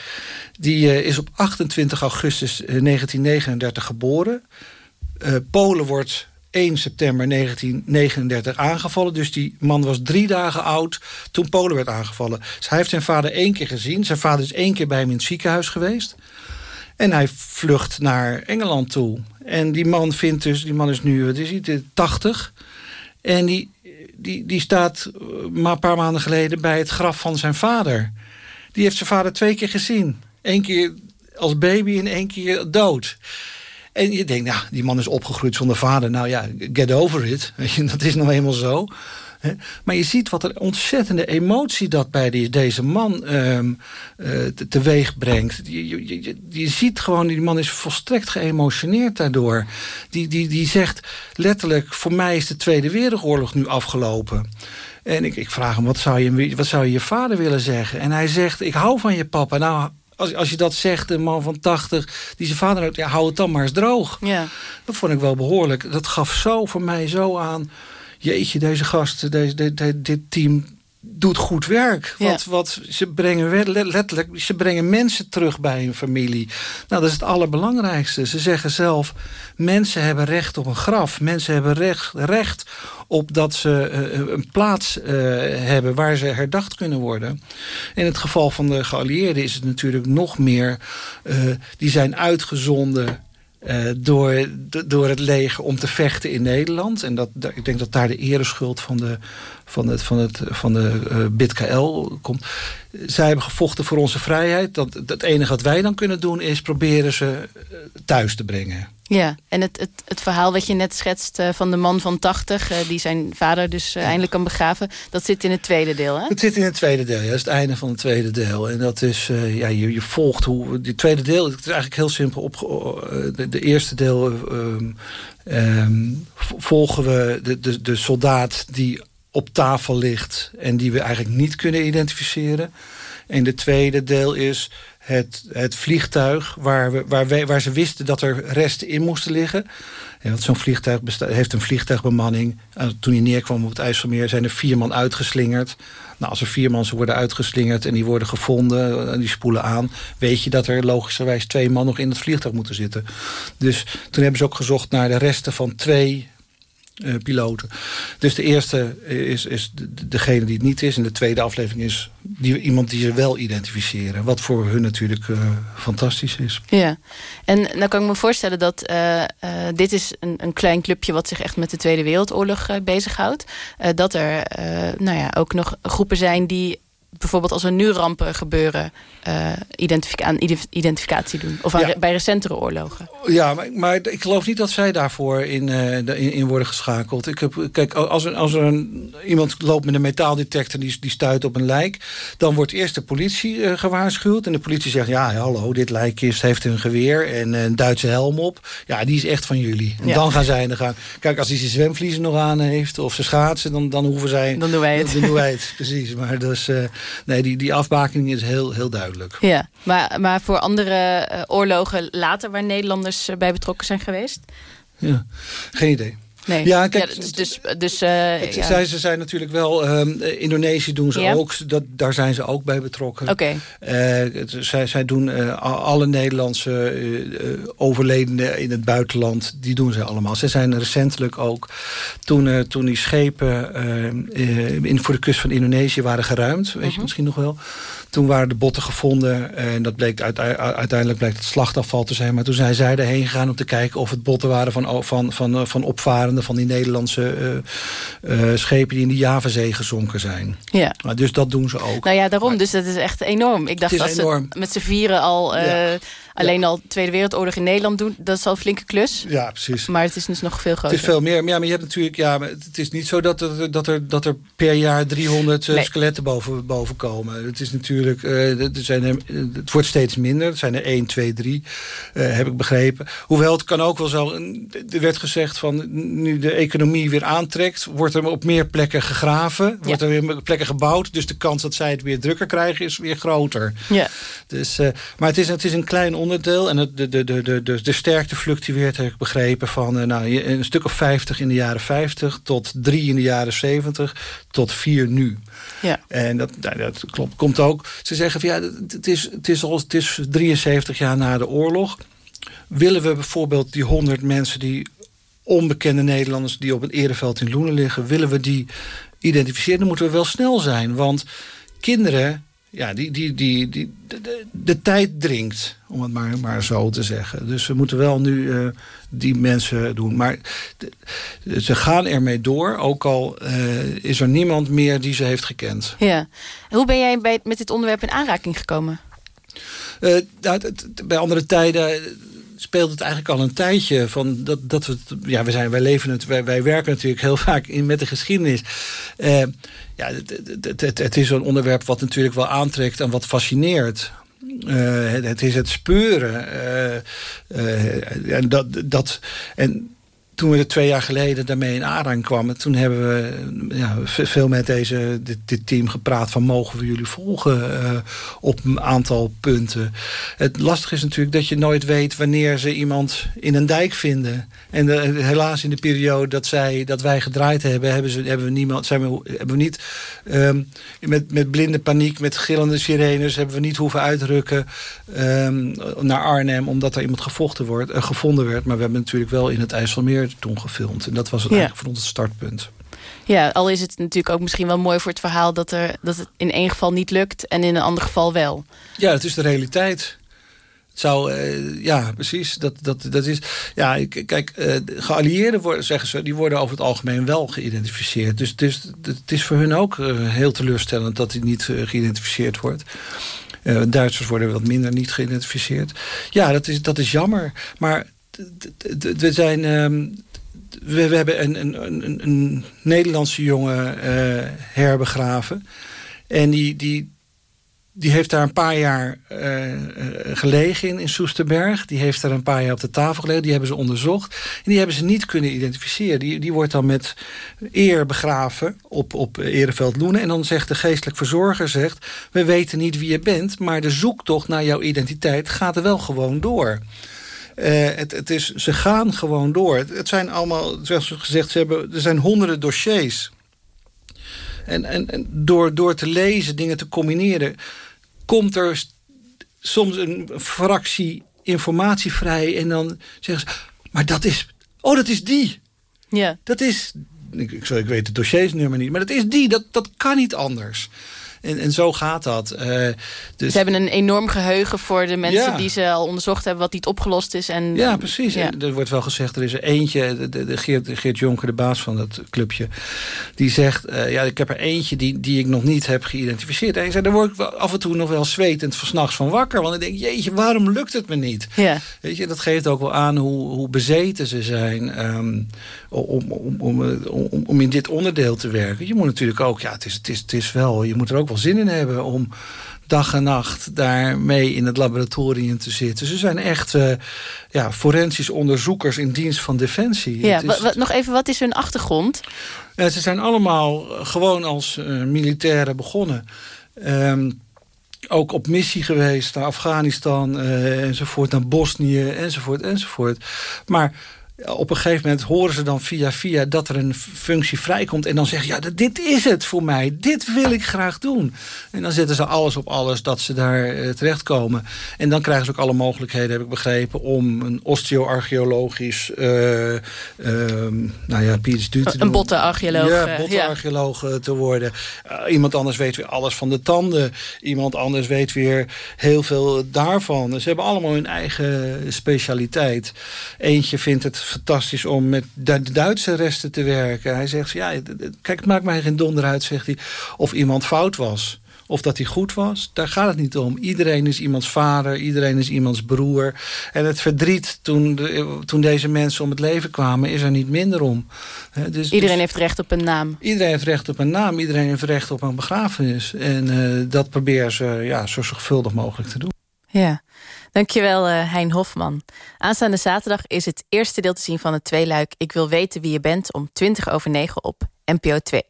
Die uh, is op 28 augustus 1939 eh, geboren. Uh, Polen wordt 1 september 1939 aangevallen. Dus die man was drie dagen oud toen Polen werd aangevallen. Dus hij heeft zijn vader één keer gezien. Zijn vader is één keer bij hem in het ziekenhuis geweest. En hij vlucht naar Engeland toe. En die man vindt dus, die man is nu, wat is hij, 80. En die, die, die staat maar een paar maanden geleden bij het graf van zijn vader. Die heeft zijn vader twee keer gezien. Eén keer als baby en één keer dood. En je denkt, nou, die man is opgegroeid zonder vader. Nou ja, get over it. <laughs> Dat is nou eenmaal zo. Maar je ziet wat een ontzettende emotie dat bij die, deze man um, uh, teweeg brengt. Je, je, je, je, ziet gewoon, die man is volstrekt geëmotioneerd daardoor. Die, die, die zegt letterlijk, voor mij is de Tweede Wereldoorlog nu afgelopen. En ik, ik vraag hem, wat zou, je, wat zou je je vader willen zeggen? En hij zegt, ik hou van je papa. Nou, als, als je dat zegt, een man van 80, die zijn vader uit, ja, hou het dan maar eens droog. Ja. Dat vond ik wel behoorlijk. Dat gaf zo voor mij zo aan jeetje, deze gast, deze, dit, dit team doet goed werk. Ja. Wat, wat, ze brengen letterlijk, ze brengen mensen terug bij hun familie. Nou, dat is het allerbelangrijkste. Ze zeggen zelf, mensen hebben recht op een graf. Mensen hebben recht, recht op dat ze uh, een plaats uh, hebben waar ze herdacht kunnen worden. In het geval van de geallieerden is het natuurlijk nog meer... Uh, die zijn uitgezonden uh, door, door het leger om te vechten in Nederland. En dat, ik denk dat daar de ereschuld van de, van het, van het, van de uh, BIT-KL komt. Zij hebben gevochten voor onze vrijheid. Dat, het enige wat wij dan kunnen doen is proberen ze thuis te brengen. Ja, en het, het, het verhaal wat je net schetst uh, van de man van 80... Uh, die zijn vader dus uh, eindelijk kan begraven... dat zit in het tweede deel, hè? Het zit in het tweede deel, ja. Dat is het einde van het tweede deel. En dat is, ja, je, je volgt hoe... Die tweede deel, het is eigenlijk heel simpel. Op, de, de eerste deel um, um, volgen we de, de, de soldaat die op tafel ligt... en die we eigenlijk niet kunnen identificeren. En de tweede deel is het, het vliegtuig waar, we, waar, we, waar ze wisten dat er resten in moesten liggen. Zo'n vliegtuig heeft een vliegtuigbemanning. toen hij neerkwam op het IJsselmeer zijn er vier man uitgeslingerd. Nou, als er vier man worden uitgeslingerd en die worden gevonden... en die spoelen aan, weet je dat er logischerwijs twee man nog in het vliegtuig moeten zitten. Dus toen hebben ze ook gezocht naar de resten van twee uh, piloten. Dus de eerste is, is degene die het niet is. En de tweede aflevering is die, iemand die ze wel identificeren. Wat voor hun natuurlijk uh, fantastisch is. Ja, en nou kan ik me voorstellen dat uh, dit is een, een, klein clubje... wat zich echt met de Tweede Wereldoorlog bezighoudt. dat er nou ja, ook nog groepen zijn die bijvoorbeeld als er nu rampen gebeuren... Uh, identific aan identificatie doen? Of aan, ja. bij recentere oorlogen? Ja, maar, maar, ik geloof niet dat zij daarvoor in, uh, in, in, worden geschakeld. Ik heb, kijk, als er, als er een, iemand loopt met een metaaldetector... die, die stuit op een lijk... dan wordt eerst de politie uh, gewaarschuwd. En de politie zegt, ja, hallo, dit lijk heeft een geweer... en een Duitse helm op. Ja, die is echt van jullie. En ja. dan gaan zij... Dan gaan, kijk, als hij zijn zwemvliezen nog aan heeft... of zijn schaatsen, dan, dan hoeven zij... Dan doen wij het. Dan doen wij het, <laughs> precies. Maar dus... Nee, die, die afbakening is heel, heel duidelijk. Ja, maar, maar voor andere uh, oorlogen later... waar Nederlanders bij betrokken zijn geweest? Ja, geen idee. Nee. Ja, kijk, ja, dus, dus, uh, het, ja. zij, ze zijn natuurlijk wel... Um, Indonesië doen ze ja. ook. Dat, daar zijn ze ook bij betrokken. Oké. Okay. Uh, zij, zij doen uh, alle Nederlandse overledenen in het buitenland... die doen ze allemaal. Ze zijn recentelijk ook... toen, toen die schepen in, voor de kust van Indonesië waren geruimd... weet -huh. je misschien nog wel... Toen waren de botten gevonden en dat bleek uiteindelijk bleek het slachtafval te zijn. Maar toen zijn zij erheen gegaan om te kijken of het botten waren van, van, van, van opvarenden van die Nederlandse uh, uh, schepen die in de Javazee gezonken zijn. Ja. Maar dus dat doen ze ook. Nou ja, daarom. Dus dat is echt enorm. Ik dacht dat enorm. ze met z'n vieren al... Ja. Alleen al Tweede Wereldoorlog in Nederland doen, dat is al een flinke klus. Ja, precies. Maar het is dus nog veel groter. Het is veel meer. Maar, ja, maar je hebt natuurlijk, ja, het is niet zo dat er, dat er, dat er per jaar 300 nee. skeletten boven, boven komen. Het is natuurlijk, uh, er zijn er, het wordt steeds minder. Het zijn er 1, 2, 3, uh, heb ik begrepen. Hoewel het kan ook wel zo, er werd gezegd van nu de economie weer aantrekt, wordt er op meer plekken gegraven, wordt er weer plekken gebouwd. Dus de kans dat zij het weer drukker krijgen is weer groter. Ja. Dus, uh, maar het is, het is een klein onderdeel onderdeel. En het, de, de, de, de, de, de sterkte fluctueert, heb ik begrepen, van uh, nou, een stuk of 50 in de jaren 50... tot drie in de jaren 70, tot vier nu. Ja. En dat, nou, dat klopt, komt ook... Ze zeggen van ja, het is, het, is al, het is 73 jaar na de oorlog. Willen we bijvoorbeeld die 100 mensen die onbekende Nederlanders... die op het ereveld in Loenen liggen... willen we die identificeren, dan moeten we wel snel zijn. Want kinderen ja, die, die, die, die, de, de, tijd dringt, om het maar, maar zo te zeggen. Dus we moeten wel nu uh, die mensen doen. Maar de, ze gaan ermee door, ook al uh, is er niemand meer die ze heeft gekend. Ja. Hoe ben jij bij, met dit onderwerp in aanraking gekomen? Uh, nou, bij andere tijden speelt het eigenlijk al een tijdje. Van dat, dat we, ja, we zijn, wij, leven het, wij, wij werken natuurlijk heel <laughs> vaak in, met de geschiedenis. Uh, ja, het, het, het, het is een onderwerp wat natuurlijk wel aantrekt en wat fascineert. Uh, het, is het speuren. Uh, en dat, dat, en toen we er twee jaar geleden daarmee in aanraking kwamen... toen hebben we ja, veel met deze, dit, team gepraat... van mogen we jullie volgen uh, op een aantal punten. Het lastige is natuurlijk dat je nooit weet... wanneer ze iemand in een dijk vinden. En de, helaas in de periode dat, zij, dat wij gedraaid hebben... hebben, ze, hebben we, niemand, zijn we, hebben we niet um, met, met blinde paniek... met gillende sirenes hebben we niet hoeven uitrukken... Um, naar Arnhem omdat er iemand gevochten wordt, uh, gevonden werd. Maar we hebben natuurlijk wel in het IJsselmeer toen gefilmd. En dat was het ja. eigenlijk voor ons het startpunt. Ja, al is het natuurlijk ook misschien wel mooi voor het verhaal... dat, er, dat het in één geval niet lukt en in een ander geval wel. Ja, het is de realiteit. Het zou, uh, ja, precies. Dat, dat, dat is, ja, kijk, uh, geallieerden worden, zeggen ze, die worden over het algemeen wel geïdentificeerd. Dus het is, het is voor hun ook uh, heel teleurstellend dat hij niet geïdentificeerd wordt. Duitsers worden wat minder niet geïdentificeerd. Ja, dat is, dat is jammer. Maar we zijn... Um, we, hebben een, een, een, Nederlandse jongen uh, herbegraven. En die, die, die heeft daar een paar jaar uh, gelegen in, in Soesterberg. Die heeft daar een paar jaar op de tafel gelegen. Die hebben ze onderzocht. En die hebben ze niet kunnen identificeren. Die, die wordt dan met eer begraven op, op Ereveld Loenen. En dan zegt de geestelijk verzorger... Zegt, we weten niet wie je bent... maar de zoektocht naar jouw identiteit gaat er wel gewoon door. Uh, het, het is, ze gaan gewoon door. Het, het zijn allemaal, zoals gezegd, ze hebben, er zijn honderden dossiers. En, en, en door, door te lezen, dingen te combineren... komt er soms een fractie informatie vrij... en dan zeggen ze, maar dat is... Oh, dat is die. Ja. Dat is... Ik, ik, ik weet het dossiersnummer niet, maar dat is die. Dat, dat kan niet anders. En, en zo gaat dat. Uh, dus... Ze hebben een enorm geheugen voor de mensen ja. die ze al onderzocht hebben... wat niet opgelost is. En, ja, precies. Ja. er wordt wel gezegd, er is er eentje... De, de, de Geert, de Geert Jonker, de baas van dat clubje... die zegt, uh, ja, ik heb er eentje die, die ik nog niet heb geïdentificeerd. En hij zei, daar word ik wel af en toe nog wel zwetend van s'nachts van wakker. Want ik denk, jeetje, waarom lukt het me niet? Ja. Weet je, dat geeft ook wel aan hoe, hoe bezeten ze zijn... Um, om, om, om, om, om in dit onderdeel te werken. Je moet natuurlijk ook, ja, het is, het is, het is wel... je moet er ook wel zin in hebben om dag en nacht daarmee in het laboratorium te zitten. Ze zijn echt uh, ja, forensisch onderzoekers in dienst van Defensie. Ja, is... nog even, wat is hun achtergrond? Uh, ze zijn allemaal gewoon als uh, militairen begonnen. Um, ook op missie geweest naar Afghanistan enzovoort, naar Bosnië enzovoort enzovoort. Maar op een gegeven moment horen ze dan via via dat er een functie vrijkomt. En dan zeggen ze, ja, dit is het voor mij. Dit wil ik graag doen. En dan zetten ze alles op alles dat ze daar uh, terechtkomen. En dan krijgen ze ook alle mogelijkheden, heb ik begrepen... om een osteoarcheologisch, uh, uh, nou ja, PhD te Een bottenarcheoloog. Ja, bottenarcheoloog ja. te worden. iemand anders weet weer alles van de tanden. Iemand anders weet weer heel veel daarvan. Ze hebben allemaal hun eigen specialiteit. Eentje vindt het fantastisch om met de Duitse resten te werken. Hij zegt, ja, kijk, het maakt mij geen donder uit, zegt hij, of iemand fout was. Of dat hij goed was, daar gaat het niet om. Iedereen is iemands vader, iedereen is iemands broer. En het verdriet toen, de, toen deze mensen om het leven kwamen... is er niet minder om. Dus, iedereen dus, heeft recht op een naam. Iedereen heeft recht op een naam. Iedereen heeft recht op een begrafenis. En uh, dat proberen ze ja, zo zorgvuldig mogelijk te doen. Ja. Dankjewel, uh, Hein Hofman. Aanstaande zaterdag is het eerste deel te zien van het tweeluik... Ik wil weten wie je bent om 20 over 9 op NPO 2.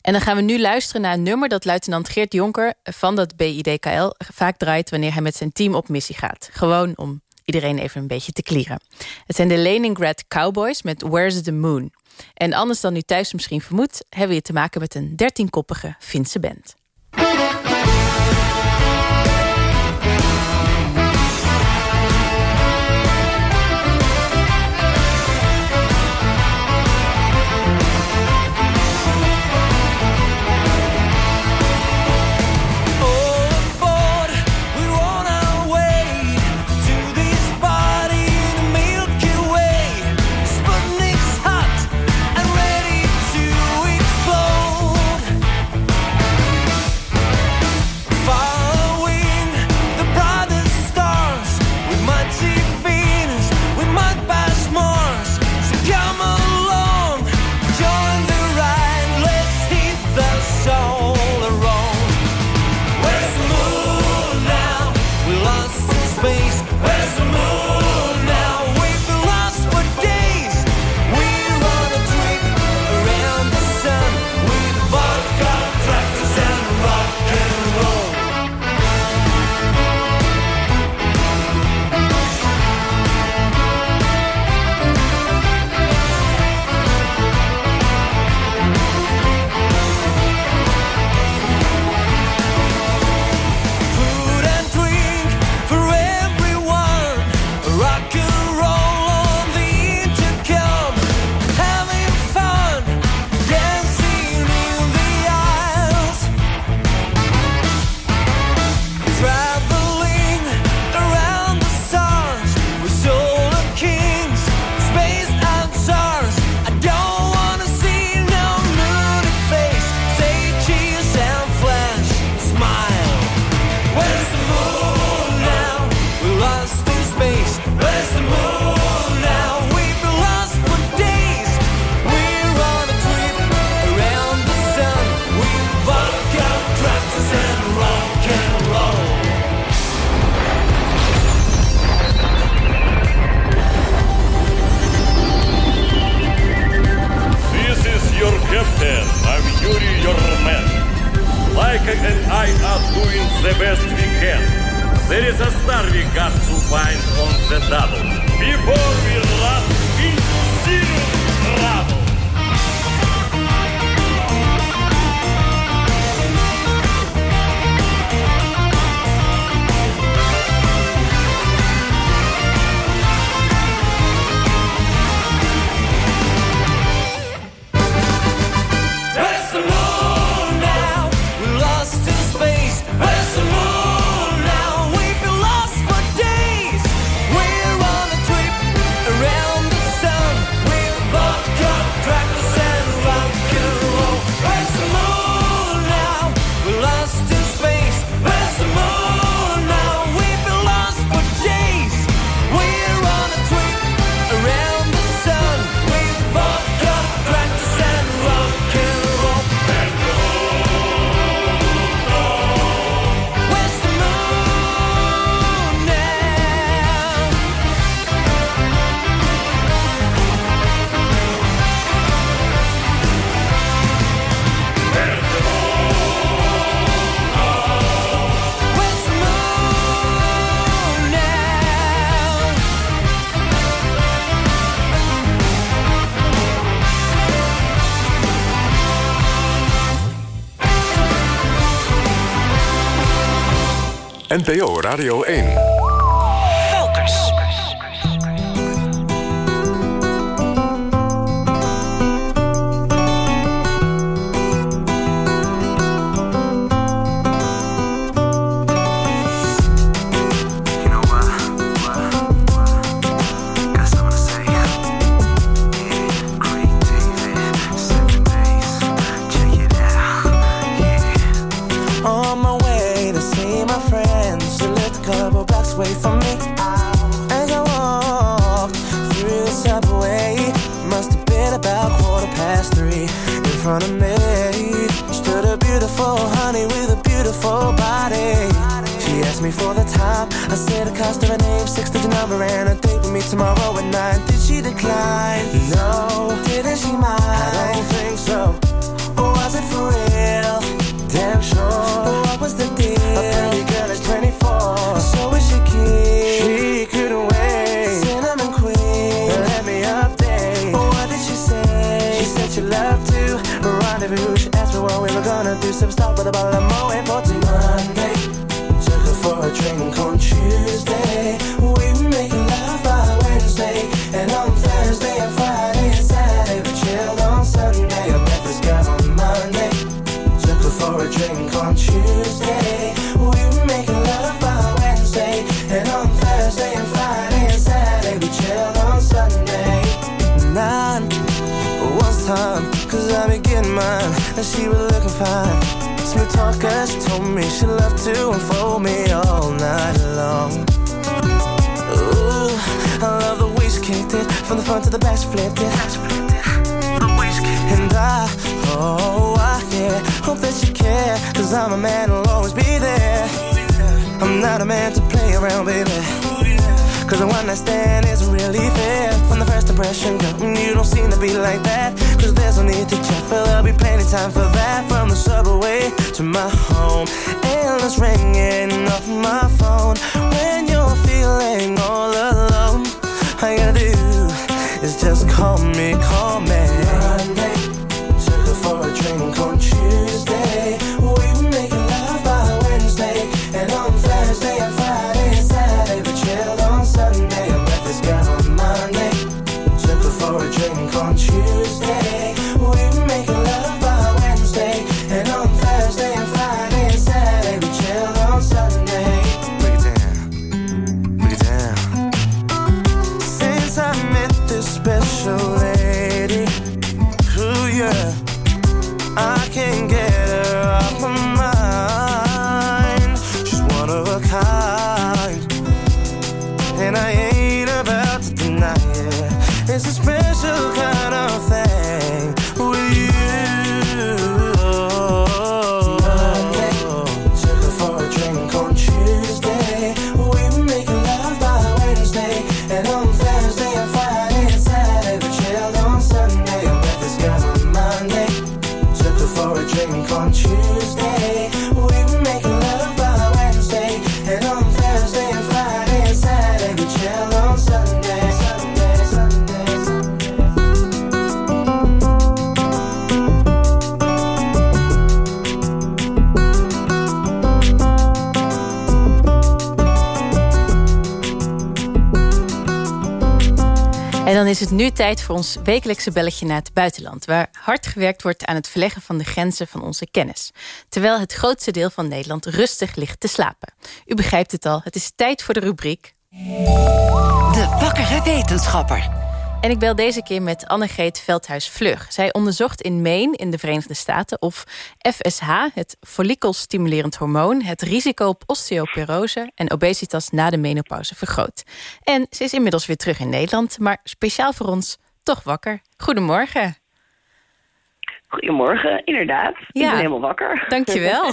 En dan gaan we nu luisteren naar een nummer... dat luitenant Geert Jonker van dat BIDKL vaak draait... wanneer hij met zijn team op missie gaat. Gewoon om iedereen even een beetje te klieren. Het zijn de Leningrad Cowboys met Where's the Moon. En anders dan u thuis misschien vermoedt... hebben we hier te maken met een dertienkoppige Finse band. NPO Radio 1. Thursday and Friday and Saturday we chilled on Sunday. Met this girl on Monday. Took her for a drink on Tuesday. We were making love by Wednesday. And on Thursday and Friday and Saturday we chilled on Sunday. Nine was time, cause I be getting mine. And she was looking fine. Smooth talker, she told me she loved to unfold me all night long. Kicked it From the front to the back, flipped it. And I, oh, I, yeah Hope that you care Cause I'm a man who'll always be there. I'm not a man to play around, baby. Cause the one night stand isn't really fair. From the first impression, girl, you don't seem to be like that. Cause there's no need to check, for there'll be plenty time for that. From the subway to my home Endless ringing off my phone. When you're feeling all alone All you gotta do? Is just call me, call me. Monday, took her for a drink oh, nu tijd voor ons wekelijkse belletje naar het buitenland... waar hard gewerkt wordt aan het verleggen van de grenzen van onze kennis. Terwijl het grootste deel van Nederland rustig ligt te slapen. U begrijpt het al, het is tijd voor de rubriek... De wakkere wetenschapper. En ik bel deze keer met Annegreet Veldhuis-Vlug. Zij onderzocht in Maine in de Verenigde Staten of FSH, het follikelstimulerend hormoon, het risico op osteoporose en obesitas na de menopauze vergroot. En ze is inmiddels weer terug in Nederland, maar speciaal voor ons toch wakker. Goedemorgen. Goedemorgen, inderdaad. Ik Ja. ben helemaal wakker. Dankjewel. <laughs>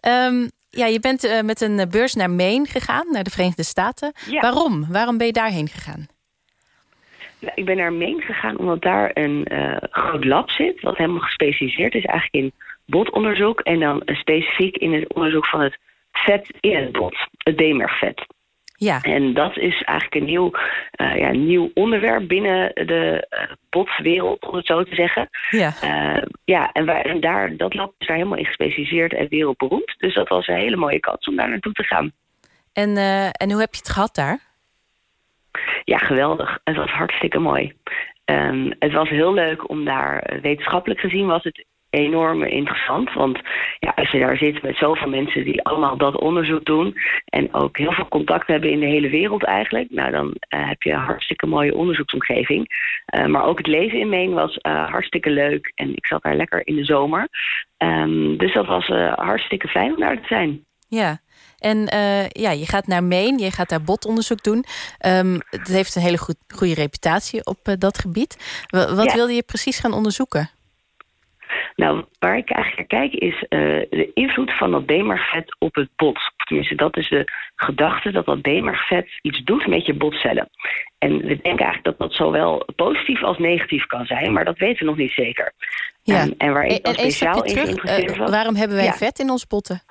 Ehm ja, je bent eh, met een beurs naar Maine gegaan, naar de Verenigde Staten. Ja. Waarom? Waarom ben je daarheen gegaan? Nou, Ik ben naar Maine gegaan omdat daar een eh, groot lab zit... wat helemaal gespecialiseerd is eigenlijk in botonderzoek... en dan specifiek in het onderzoek van het vet in het bot, het D-mergvet. Ja, En dat is eigenlijk een nieuw, eh, ja, nieuw onderwerp binnen de eh, botwereld, om het zo te zeggen. ja. Ja, en, wij, en daar, dat lab is daar helemaal in gespecialiseerd en wereldberoemd. Dus dat was een hele mooie kans om daar naartoe te gaan. En, en hoe heb je het gehad daar? Ja, geweldig. Het was hartstikke mooi. Ehm, het was heel leuk om daar, eh, wetenschappelijk gezien was het enorm interessant. Want ja, als je daar zit met zoveel mensen die allemaal dat onderzoek doen... en ook heel veel contact hebben in de hele wereld eigenlijk... nou, dan eh, heb je een hartstikke mooie onderzoeksomgeving. Eh, maar ook het leven in Maine was hartstikke leuk. En ik zat daar lekker in de zomer. Ehm, dus dat was hartstikke fijn om daar te zijn. Ja, en eh, ja, je gaat naar Maine, je gaat daar botonderzoek doen. Ehm, het heeft een hele goed, goede reputatie op eh, dat gebied. Wa- wat Ja. wilde je precies gaan onderzoeken? Nou, waar ik eigenlijk naar kijk is eh, de invloed van dat demergvet op het bot. Tenminste, dat is de gedachte dat dat demergvet iets doet met je botcellen. En we denken eigenlijk dat dat zowel positief als negatief kan zijn, maar dat weten we nog niet zeker. Ja. En, en waar ik en speciaal in terug, was... waarom hebben wij Ja. vet in ons botten?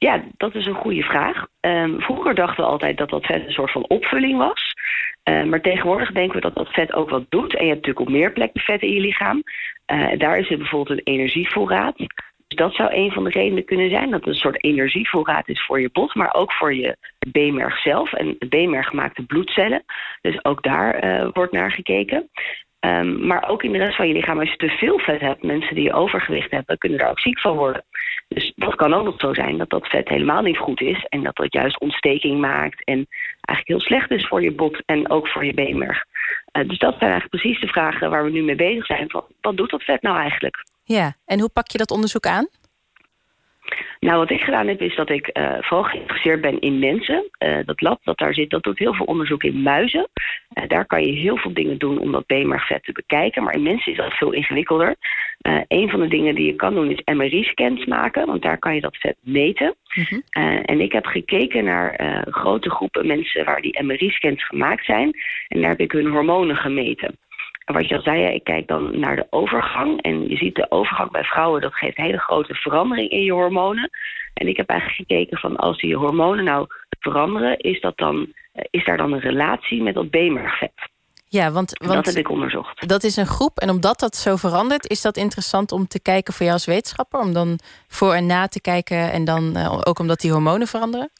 Ja, dat is een goede vraag. Ehm, vroeger dachten we altijd dat dat vet een soort van opvulling was. Eh, maar tegenwoordig denken we dat dat vet ook wat doet. En je hebt natuurlijk op meer plekken vet in je lichaam. Eh, daar is het bijvoorbeeld een energievoorraad. Dus dat zou een van de redenen kunnen zijn. Dat het een soort energievoorraad is voor je bot, maar ook voor je B-merg zelf. En de B-merg maakt de bloedcellen. Dus ook daar eh, wordt naar gekeken. Ehm, maar ook in de rest van je lichaam, als je te veel vet hebt, mensen die overgewicht hebben, kunnen daar ook ziek van worden. Dus dat kan ook nog zo zijn dat dat vet helemaal niet goed is en dat dat juist ontsteking maakt en eigenlijk heel slecht is voor je bot en ook voor je beenmerg. Eh, dus dat zijn eigenlijk precies de vragen waar we nu mee bezig zijn. Van, wat doet dat vet nou eigenlijk? Ja, en hoe pak je dat onderzoek aan? Nou, wat ik gedaan heb, is dat ik eh, vooral geïnteresseerd ben in mensen. Eh, dat lab dat daar zit, dat doet heel veel onderzoek in muizen. Eh, daar kan je heel veel dingen doen om dat beenmergvet te bekijken. Maar in mensen is dat veel ingewikkelder. Een van de dingen die je kan doen is MRI-scans maken. Want daar kan je dat vet meten. Mhm. En ik heb gekeken naar grote groepen mensen waar die MRI-scans gemaakt zijn. En daar heb ik hun hormonen gemeten. Wat je al zei, ik kijk dan naar de overgang. En je ziet de overgang bij vrouwen, dat geeft hele grote verandering in je hormonen. En ik heb eigenlijk gekeken van als die hormonen nou veranderen, is, dat dan, eh, is daar dan een relatie met dat beenmergvet? Ja, want, En dat want heb ik onderzocht. dat is een groep. En omdat dat zo verandert, is dat interessant om te kijken voor jou als wetenschapper? Om dan voor en na te kijken en dan eh, ook omdat die hormonen veranderen?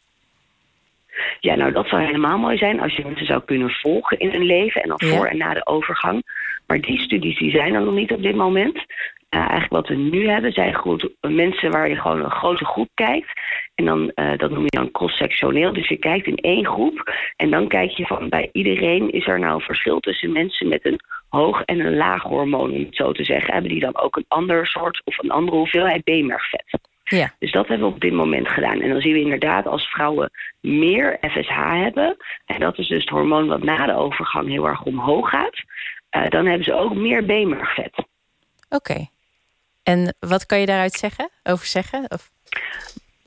Ja, nou dat zou helemaal mooi zijn als je mensen zou kunnen volgen in hun leven en dan Ja. voor en na de overgang. Maar die studies die zijn er nog niet op dit moment. Eigenlijk wat we nu hebben zijn goed, mensen waar je gewoon een grote groep kijkt. En dan, eh, dat noem je dan cross-sectioneel. Dus je kijkt in één groep en dan kijk je van bij iedereen is er nou een verschil tussen mensen met een hoog en een laag hormoon, om het zo te zeggen. Hebben die dan ook een ander soort of een andere hoeveelheid beenmergvet? Ja. Dus dat hebben we op dit moment gedaan. En dan zien we inderdaad als vrouwen meer FSH hebben... en dat is dus het hormoon wat na de overgang heel erg omhoog gaat... eh, dan hebben ze ook meer beenmergvet. Oké. En wat kan je daaruit zeggen? Over zeggen? Of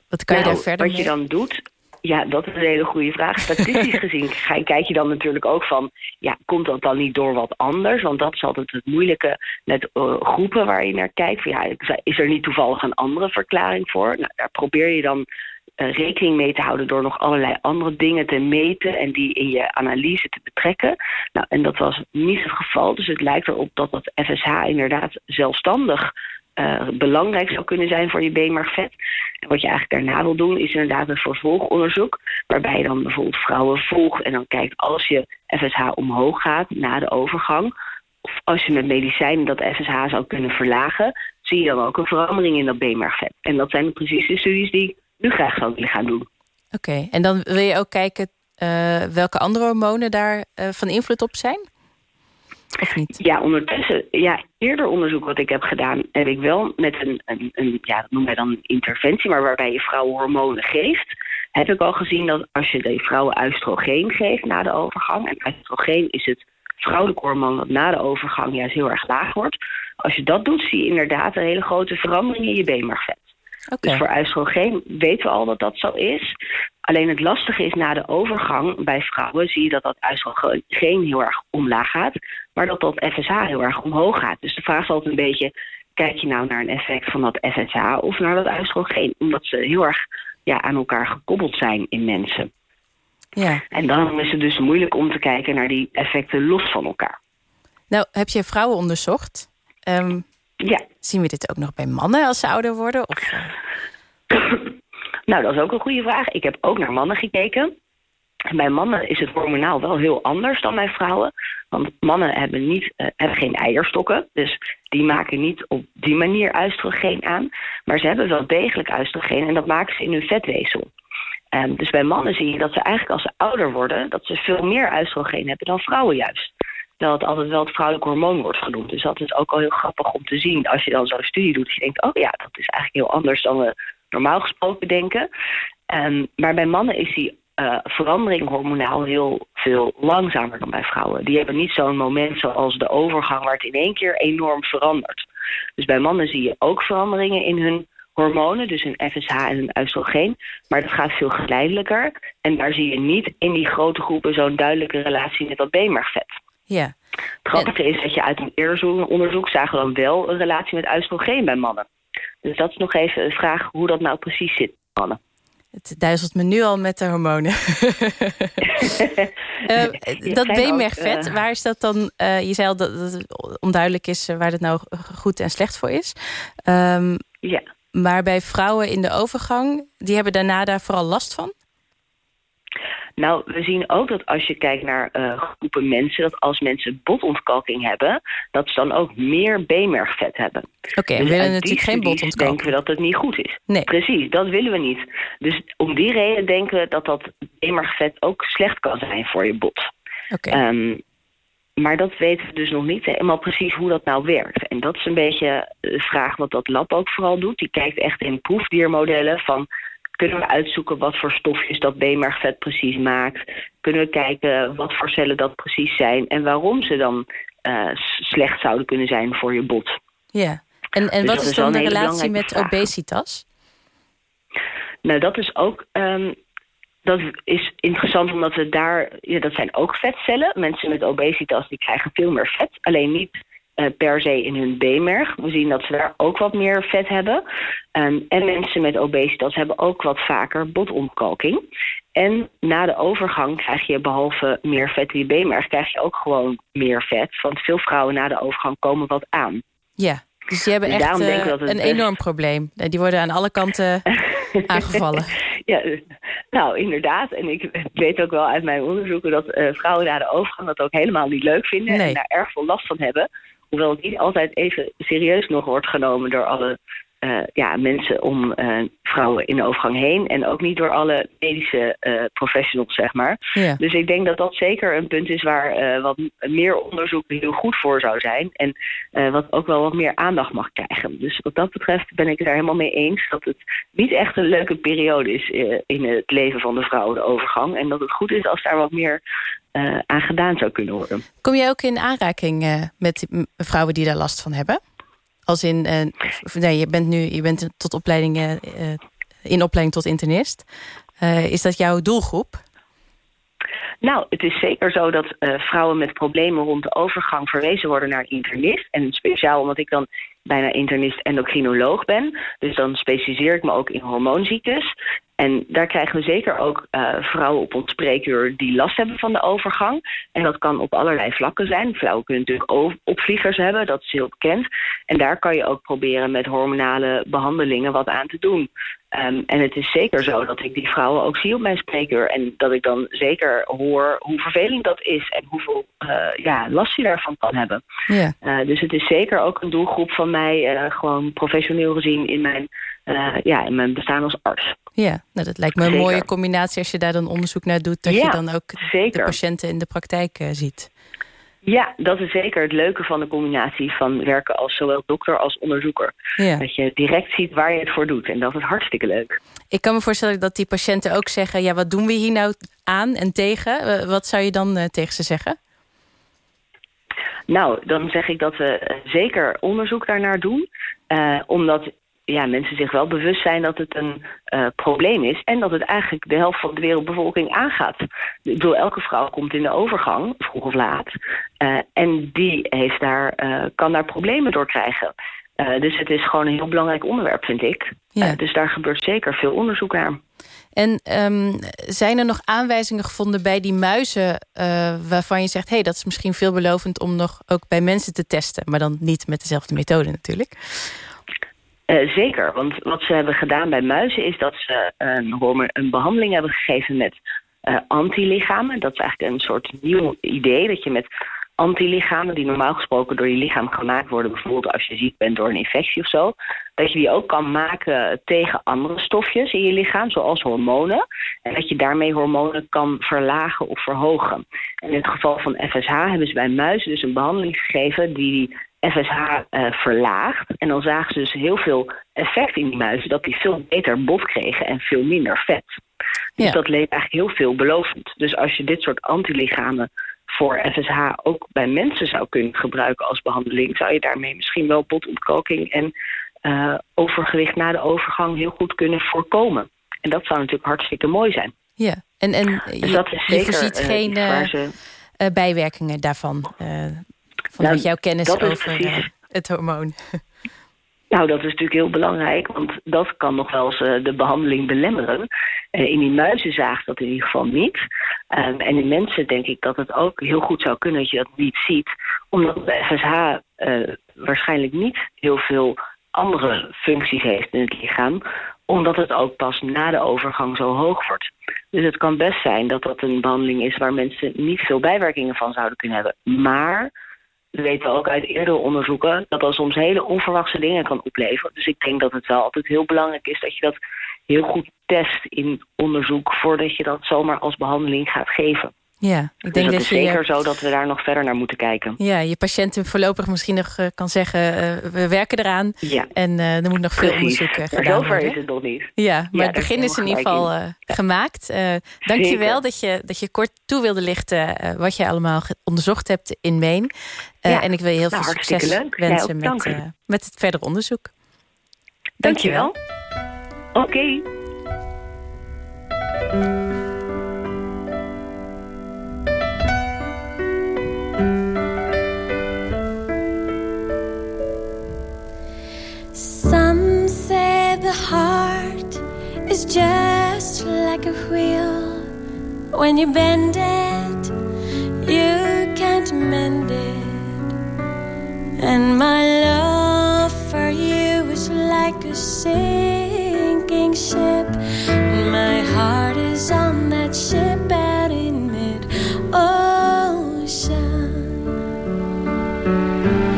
wat kan je Nou, daar verder wat mee? je dan doet, ja, dat is een hele goede vraag. Statistisch <laughs> gezien kijk je dan natuurlijk ook van... ja, komt dat dan niet door wat anders? Want dat is altijd het moeilijke met eh, groepen waar je naar kijkt. Van, ja, is er niet toevallig een andere verklaring voor? Nou, daar probeer je dan eh, rekening mee te houden... door nog allerlei andere dingen te meten... en die in je analyse te betrekken. Nou, en dat was niet het geval. Dus het lijkt erop dat dat FSH inderdaad zelfstandig eh, belangrijk zou kunnen zijn voor je beenmergvet. En wat je eigenlijk daarna wil doen, is inderdaad een vervolgonderzoek. Waarbij je dan bijvoorbeeld vrouwen volgt en dan kijkt als je FSH omhoog gaat na de overgang. Of als je met medicijnen dat FSH zou kunnen verlagen, zie je dan ook een verandering in dat beenmergvet. En dat zijn precies de studies die ik nu graag zou willen gaan doen. Oké, en dan wil je ook kijken uh, welke andere hormonen daar uh, van invloed op zijn? Of niet? Ja, ondertussen, ja, eerder onderzoek wat ik heb gedaan, heb ik wel met een, een, ja, dat noemen wij dan een interventie, maar waarbij je vrouwen hormonen geeft, heb ik al gezien dat als je de vrouwen oestrogeen geeft na de overgang, en oestrogeen is het vrouwelijk hormoon dat na de overgang juist heel erg laag wordt. Als je dat doet, zie je inderdaad een hele grote verandering in je beenmergvet. Okay. Dus voor oestrogeen weten we al dat dat zo is. Alleen het lastige is na de overgang bij vrouwen zie je dat dat oestrogeen heel erg omlaag gaat, maar dat dat FSH heel erg omhoog gaat. Dus de vraag is altijd een beetje, kijk je nou naar een effect van dat FSH of naar dat oestrogeen? Omdat ze heel erg ja, aan elkaar gekoppeld zijn in mensen. Ja. En dan is het dus moeilijk om te kijken naar die effecten los van elkaar. Nou, heb je vrouwen onderzocht? Um, ja. Zien we dit ook nog bij mannen als ze ouder worden? Of... <coughs> nou, dat is ook een goede vraag. Ik heb ook naar mannen gekeken. En bij mannen is het hormonaal wel heel anders dan bij vrouwen. Want mannen hebben, niet, uh, hebben geen eierstokken. Dus die maken niet op die manier oestrogeen aan. Maar ze hebben wel degelijk oestrogeen en dat maken ze in hun vetweefsel. Um, dus bij mannen zie je dat ze eigenlijk als ze ouder worden... dat ze veel meer oestrogeen hebben dan vrouwen juist. Terwijl het altijd wel het vrouwelijk hormoon wordt genoemd. Dus dat is ook al heel grappig om te zien. Als je dan zo'n studie doet, je denkt... oh ja, dat is eigenlijk heel anders dan we normaal gesproken denken. Um, maar bij mannen is die uh, verandering hormonaal heel veel langzamer dan bij vrouwen. Die hebben niet zo'n moment zoals de overgang... waar het in één keer enorm verandert. Dus bij mannen zie je ook veranderingen in hun hormonen, dus een FSH en een oestrogeen. Maar dat gaat veel geleidelijker. En daar zie je niet in die grote groepen zo'n duidelijke relatie met dat beenmergvet. Ja. Het grappige is dat je uit een eerder onderzoek zagen dan wel een relatie met oestrogeen bij mannen. Dus dat is nog even een vraag hoe dat nou precies zit bij mannen. Het duizelt me nu al met de hormonen. <laughs> uh, dat beenmergvet, uh, waar is dat dan? Uh, je zei al dat, dat het onduidelijk is waar het nou goed en slecht voor is. Um, ja. Maar bij vrouwen in de overgang, die hebben daarna daar vooral last van? Nou, we zien ook dat als je kijkt naar uh, groepen mensen... dat als mensen botontkalking hebben... dat ze dan ook meer beenmergvet hebben. Oké, okay, dus we willen natuurlijk geen botontkalking. denken we dat het niet goed is. Nee. Precies, dat willen we niet. Dus om die reden denken we dat dat beenmergvet ook slecht kan zijn voor je bot. Oké. Okay. Um, maar dat weten we dus nog niet helemaal precies hoe dat nou werkt. En dat is een beetje de vraag wat dat lab ook vooral doet. Die kijkt echt in proefdiermodellen van... kunnen we uitzoeken wat voor stofjes dat beenmergvet precies maakt? Kunnen we kijken wat voor cellen dat precies zijn... en waarom ze dan uh, slecht zouden kunnen zijn voor je bot? Ja, en, en dus wat is dan de relatie met vraag. obesitas? Nou, dat is ook... Um, dat is interessant omdat we daar, ja, dat zijn ook vetcellen. Mensen met obesitas die krijgen veel meer vet, alleen niet uh, per se in hun beenmerg. We zien dat ze daar ook wat meer vet hebben. Um, en mensen met obesitas hebben ook wat vaker botontkalking. En na de overgang krijg je behalve meer vet in je beenmerg, krijg je ook gewoon meer vet. Want veel vrouwen na de overgang komen wat aan. Ja, dus die hebben dus echt uh, een best... enorm probleem. Die worden aan alle kanten <laughs> aangevallen. Ja, nou inderdaad. En ik weet ook wel uit mijn onderzoeken dat uh, vrouwen na de overgang dat ook helemaal niet leuk vinden. Nee. En daar erg veel last van hebben. Hoewel het niet altijd even serieus nog wordt genomen door alle uh, ja, mensen om uh, vrouwen in de overgang heen. En ook niet door alle medische uh, professionals, zeg maar. Ja. Dus ik denk dat dat zeker een punt is waar wat meer onderzoek heel goed voor zou zijn. En wat ook wel wat meer aandacht mag krijgen. Dus wat dat betreft ben ik het daar helemaal mee eens. Dat het niet echt een leuke periode is in het leven van de vrouw, de overgang. En dat het goed is als daar wat meer aan gedaan zou kunnen worden. Kom je ook in aanraking met vrouwen die daar last van hebben? Als in, uh, nee, je bent nu je bent tot opleiding, uh, in opleiding tot internist. Uh, is dat jouw doelgroep? Nou, het is zeker zo dat uh, vrouwen met problemen rond de overgang verwezen worden naar internist. En speciaal omdat ik dan bijna internist endocrinoloog ben. Dus dan specialiseer ik me ook in hormoonziektes. En daar krijgen we zeker ook uh, vrouwen op ons spreekuur die last hebben van de overgang. En dat kan op allerlei vlakken zijn. Vrouwen kunnen natuurlijk opvliegers hebben, dat is heel bekend. En daar kan je ook proberen met hormonale behandelingen wat aan te doen. Um, en het is zeker zo dat ik die vrouwen ook zie op mijn spreekuur. En dat ik dan zeker hoor hoe vervelend dat is en hoeveel uh, ja, last je daarvan kan hebben. Ja. Uh, dus het is zeker ook een doelgroep van mij, gewoon professioneel gezien in mijn, ja, in mijn bestaan als arts. Ja, nou, dat lijkt me een zeker. mooie combinatie als je daar dan onderzoek naar doet. Dat ja, je dan ook zeker. de patiënten in de praktijk ziet. Ja, dat is zeker het leuke van de combinatie van werken als zowel dokter als onderzoeker. Ja. Dat je direct ziet waar je het voor doet. En dat is hartstikke leuk. Ik kan me voorstellen dat die patiënten ook zeggen... ja, wat doen we hier nou aan en tegen? Wat zou je dan uh, tegen ze zeggen? Nou, dan zeg ik dat we zeker onderzoek daarnaar doen. Uh, omdat ja, mensen zich wel bewust zijn dat het een uh, probleem is... en dat het eigenlijk de helft van de wereldbevolking aangaat. Ik bedoel, elke vrouw komt in de overgang, vroeg of laat... Uh, en die heeft daar, uh, kan daar problemen door krijgen. dus het is gewoon een heel belangrijk onderwerp, vind ik. Ja. dus daar gebeurt zeker veel onderzoek naar. En um, zijn er nog aanwijzingen gevonden bij die muizen... waarvan je zegt, hé, hey, dat is misschien veelbelovend... om nog ook bij mensen te testen, maar dan niet met dezelfde methode natuurlijk... Uh, zeker, want wat ze hebben gedaan bij muizen is dat ze een, een behandeling hebben gegeven met uh, antilichamen. Dat is eigenlijk een soort nieuw idee dat je met antilichamen die normaal gesproken door je lichaam gemaakt worden, bijvoorbeeld als je ziek bent door een infectie of zo, dat je die ook kan maken tegen andere stofjes in je lichaam, zoals hormonen. En dat je daarmee hormonen kan verlagen of verhogen. En in het geval van FSH hebben ze bij muizen dus een behandeling gegeven die FSH uh, verlaagt. En dan zagen ze dus heel veel effect in die muizen... dat die veel beter bot kregen en veel minder vet. Dus Ja. dat leek eigenlijk heel veelbelovend. Dus als je dit soort antilichamen voor FSH ook bij mensen zou kunnen gebruiken als behandeling... zou je daarmee misschien wel botontkalking en uh, overgewicht na de overgang heel goed kunnen voorkomen. En dat zou natuurlijk hartstikke mooi zijn. Ja, en, en Dus je, dat is je zeker voorziet uh, geen ze... bijwerkingen daarvan. Uh, van Nou, jouw kennis over precies- uh, het hormoon. <laughs> Nou, dat is natuurlijk heel belangrijk, want dat kan nog wel eens eh, de behandeling belemmeren. Eh, in die muizen zaagt dat in ieder geval niet. Um, en in mensen denk ik dat het ook heel goed zou kunnen dat je dat niet ziet. Omdat de FSH uh, waarschijnlijk niet heel veel andere functies heeft in het lichaam. Omdat het ook pas na de overgang zo hoog wordt. Dus het kan best zijn dat dat een behandeling is waar mensen niet veel bijwerkingen van zouden kunnen hebben. Maar we weten ook uit eerdere onderzoeken dat dat soms hele onverwachte dingen kan opleveren. Dus ik denk dat het wel altijd heel belangrijk is dat je dat heel goed test in onderzoek voordat je dat zomaar als behandeling gaat geven. Ja, ik Dus denk dat dat is je zeker zo dat we daar nog verder naar moeten kijken. ja, je patiënten voorlopig misschien nog uh, kan zeggen... Uh, we werken eraan Ja, en uh, er moet nog veel precies. onderzoek gedaan zover worden. is het nog niet. Ja, maar Ja, het begin is in ieder geval gemaakt. Dank je wel dat je, dat je kort toe wilde lichten... Wat je allemaal onderzocht hebt in Maine. Ja, En ik wil je heel nou, veel succes leuk. Wensen met, met het verder onderzoek. Dank je wel. Oké. Is just like a wheel. When you bend it, you can't mend it. And my love for you is like a sinking ship. My heart is on that ship out in mid ocean.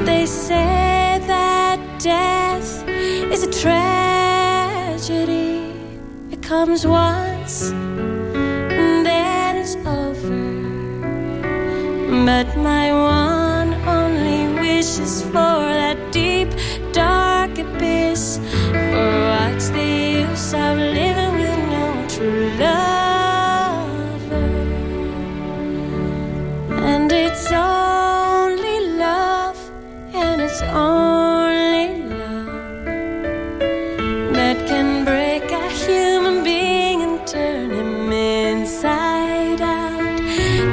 They say that death is a tragedy. Comes once and then it's over. But my one only wish is for that deep, dark abyss. For what's the use of living with no true lover? And it's only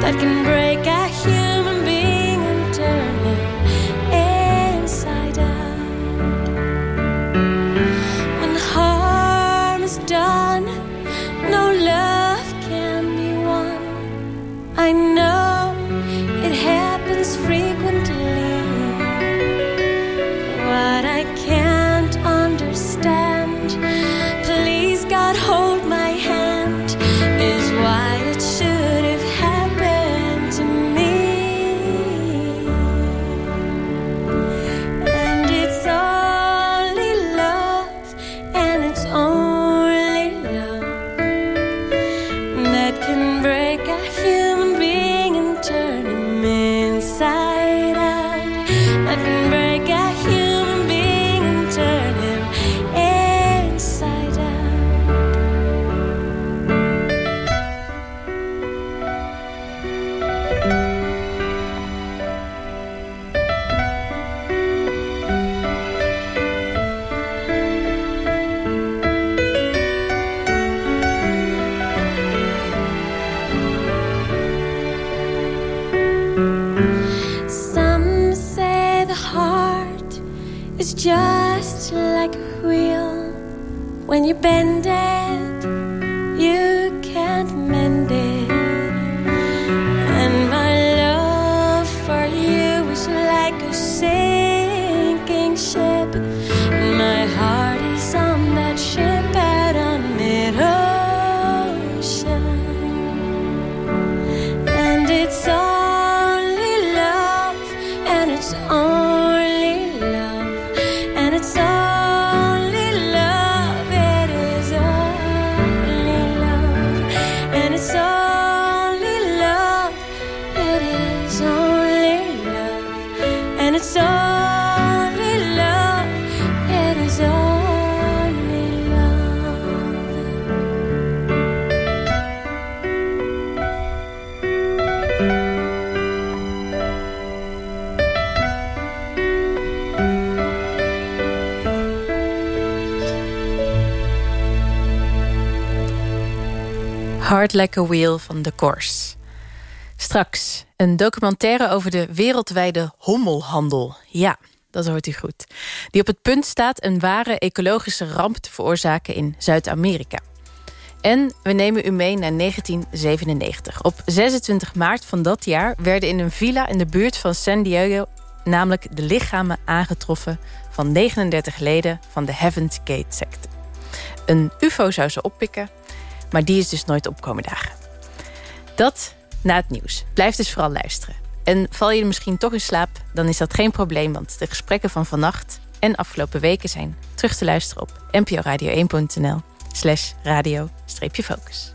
That can break a human and it's on. Hard Like a Wheel van The Course. Straks een documentaire over de wereldwijde hommelhandel. Ja, dat hoort u goed. Die op het punt staat een ware ecologische ramp te veroorzaken in Zuid-Amerika. En we nemen u mee naar 1997. Op 26 maart van dat jaar werden in een villa in de buurt van San Diego... namelijk de lichamen aangetroffen van 39 leden van de Heaven's Gate-secte. Een ufo zou ze oppikken, maar die is dus nooit opkomen dagen. Dat na het nieuws. Blijf dus vooral luisteren. En val je misschien toch in slaap, dan is dat geen probleem... want de gesprekken van vannacht en afgelopen weken zijn terug te luisteren op nporadio1.nl slash radio-focus.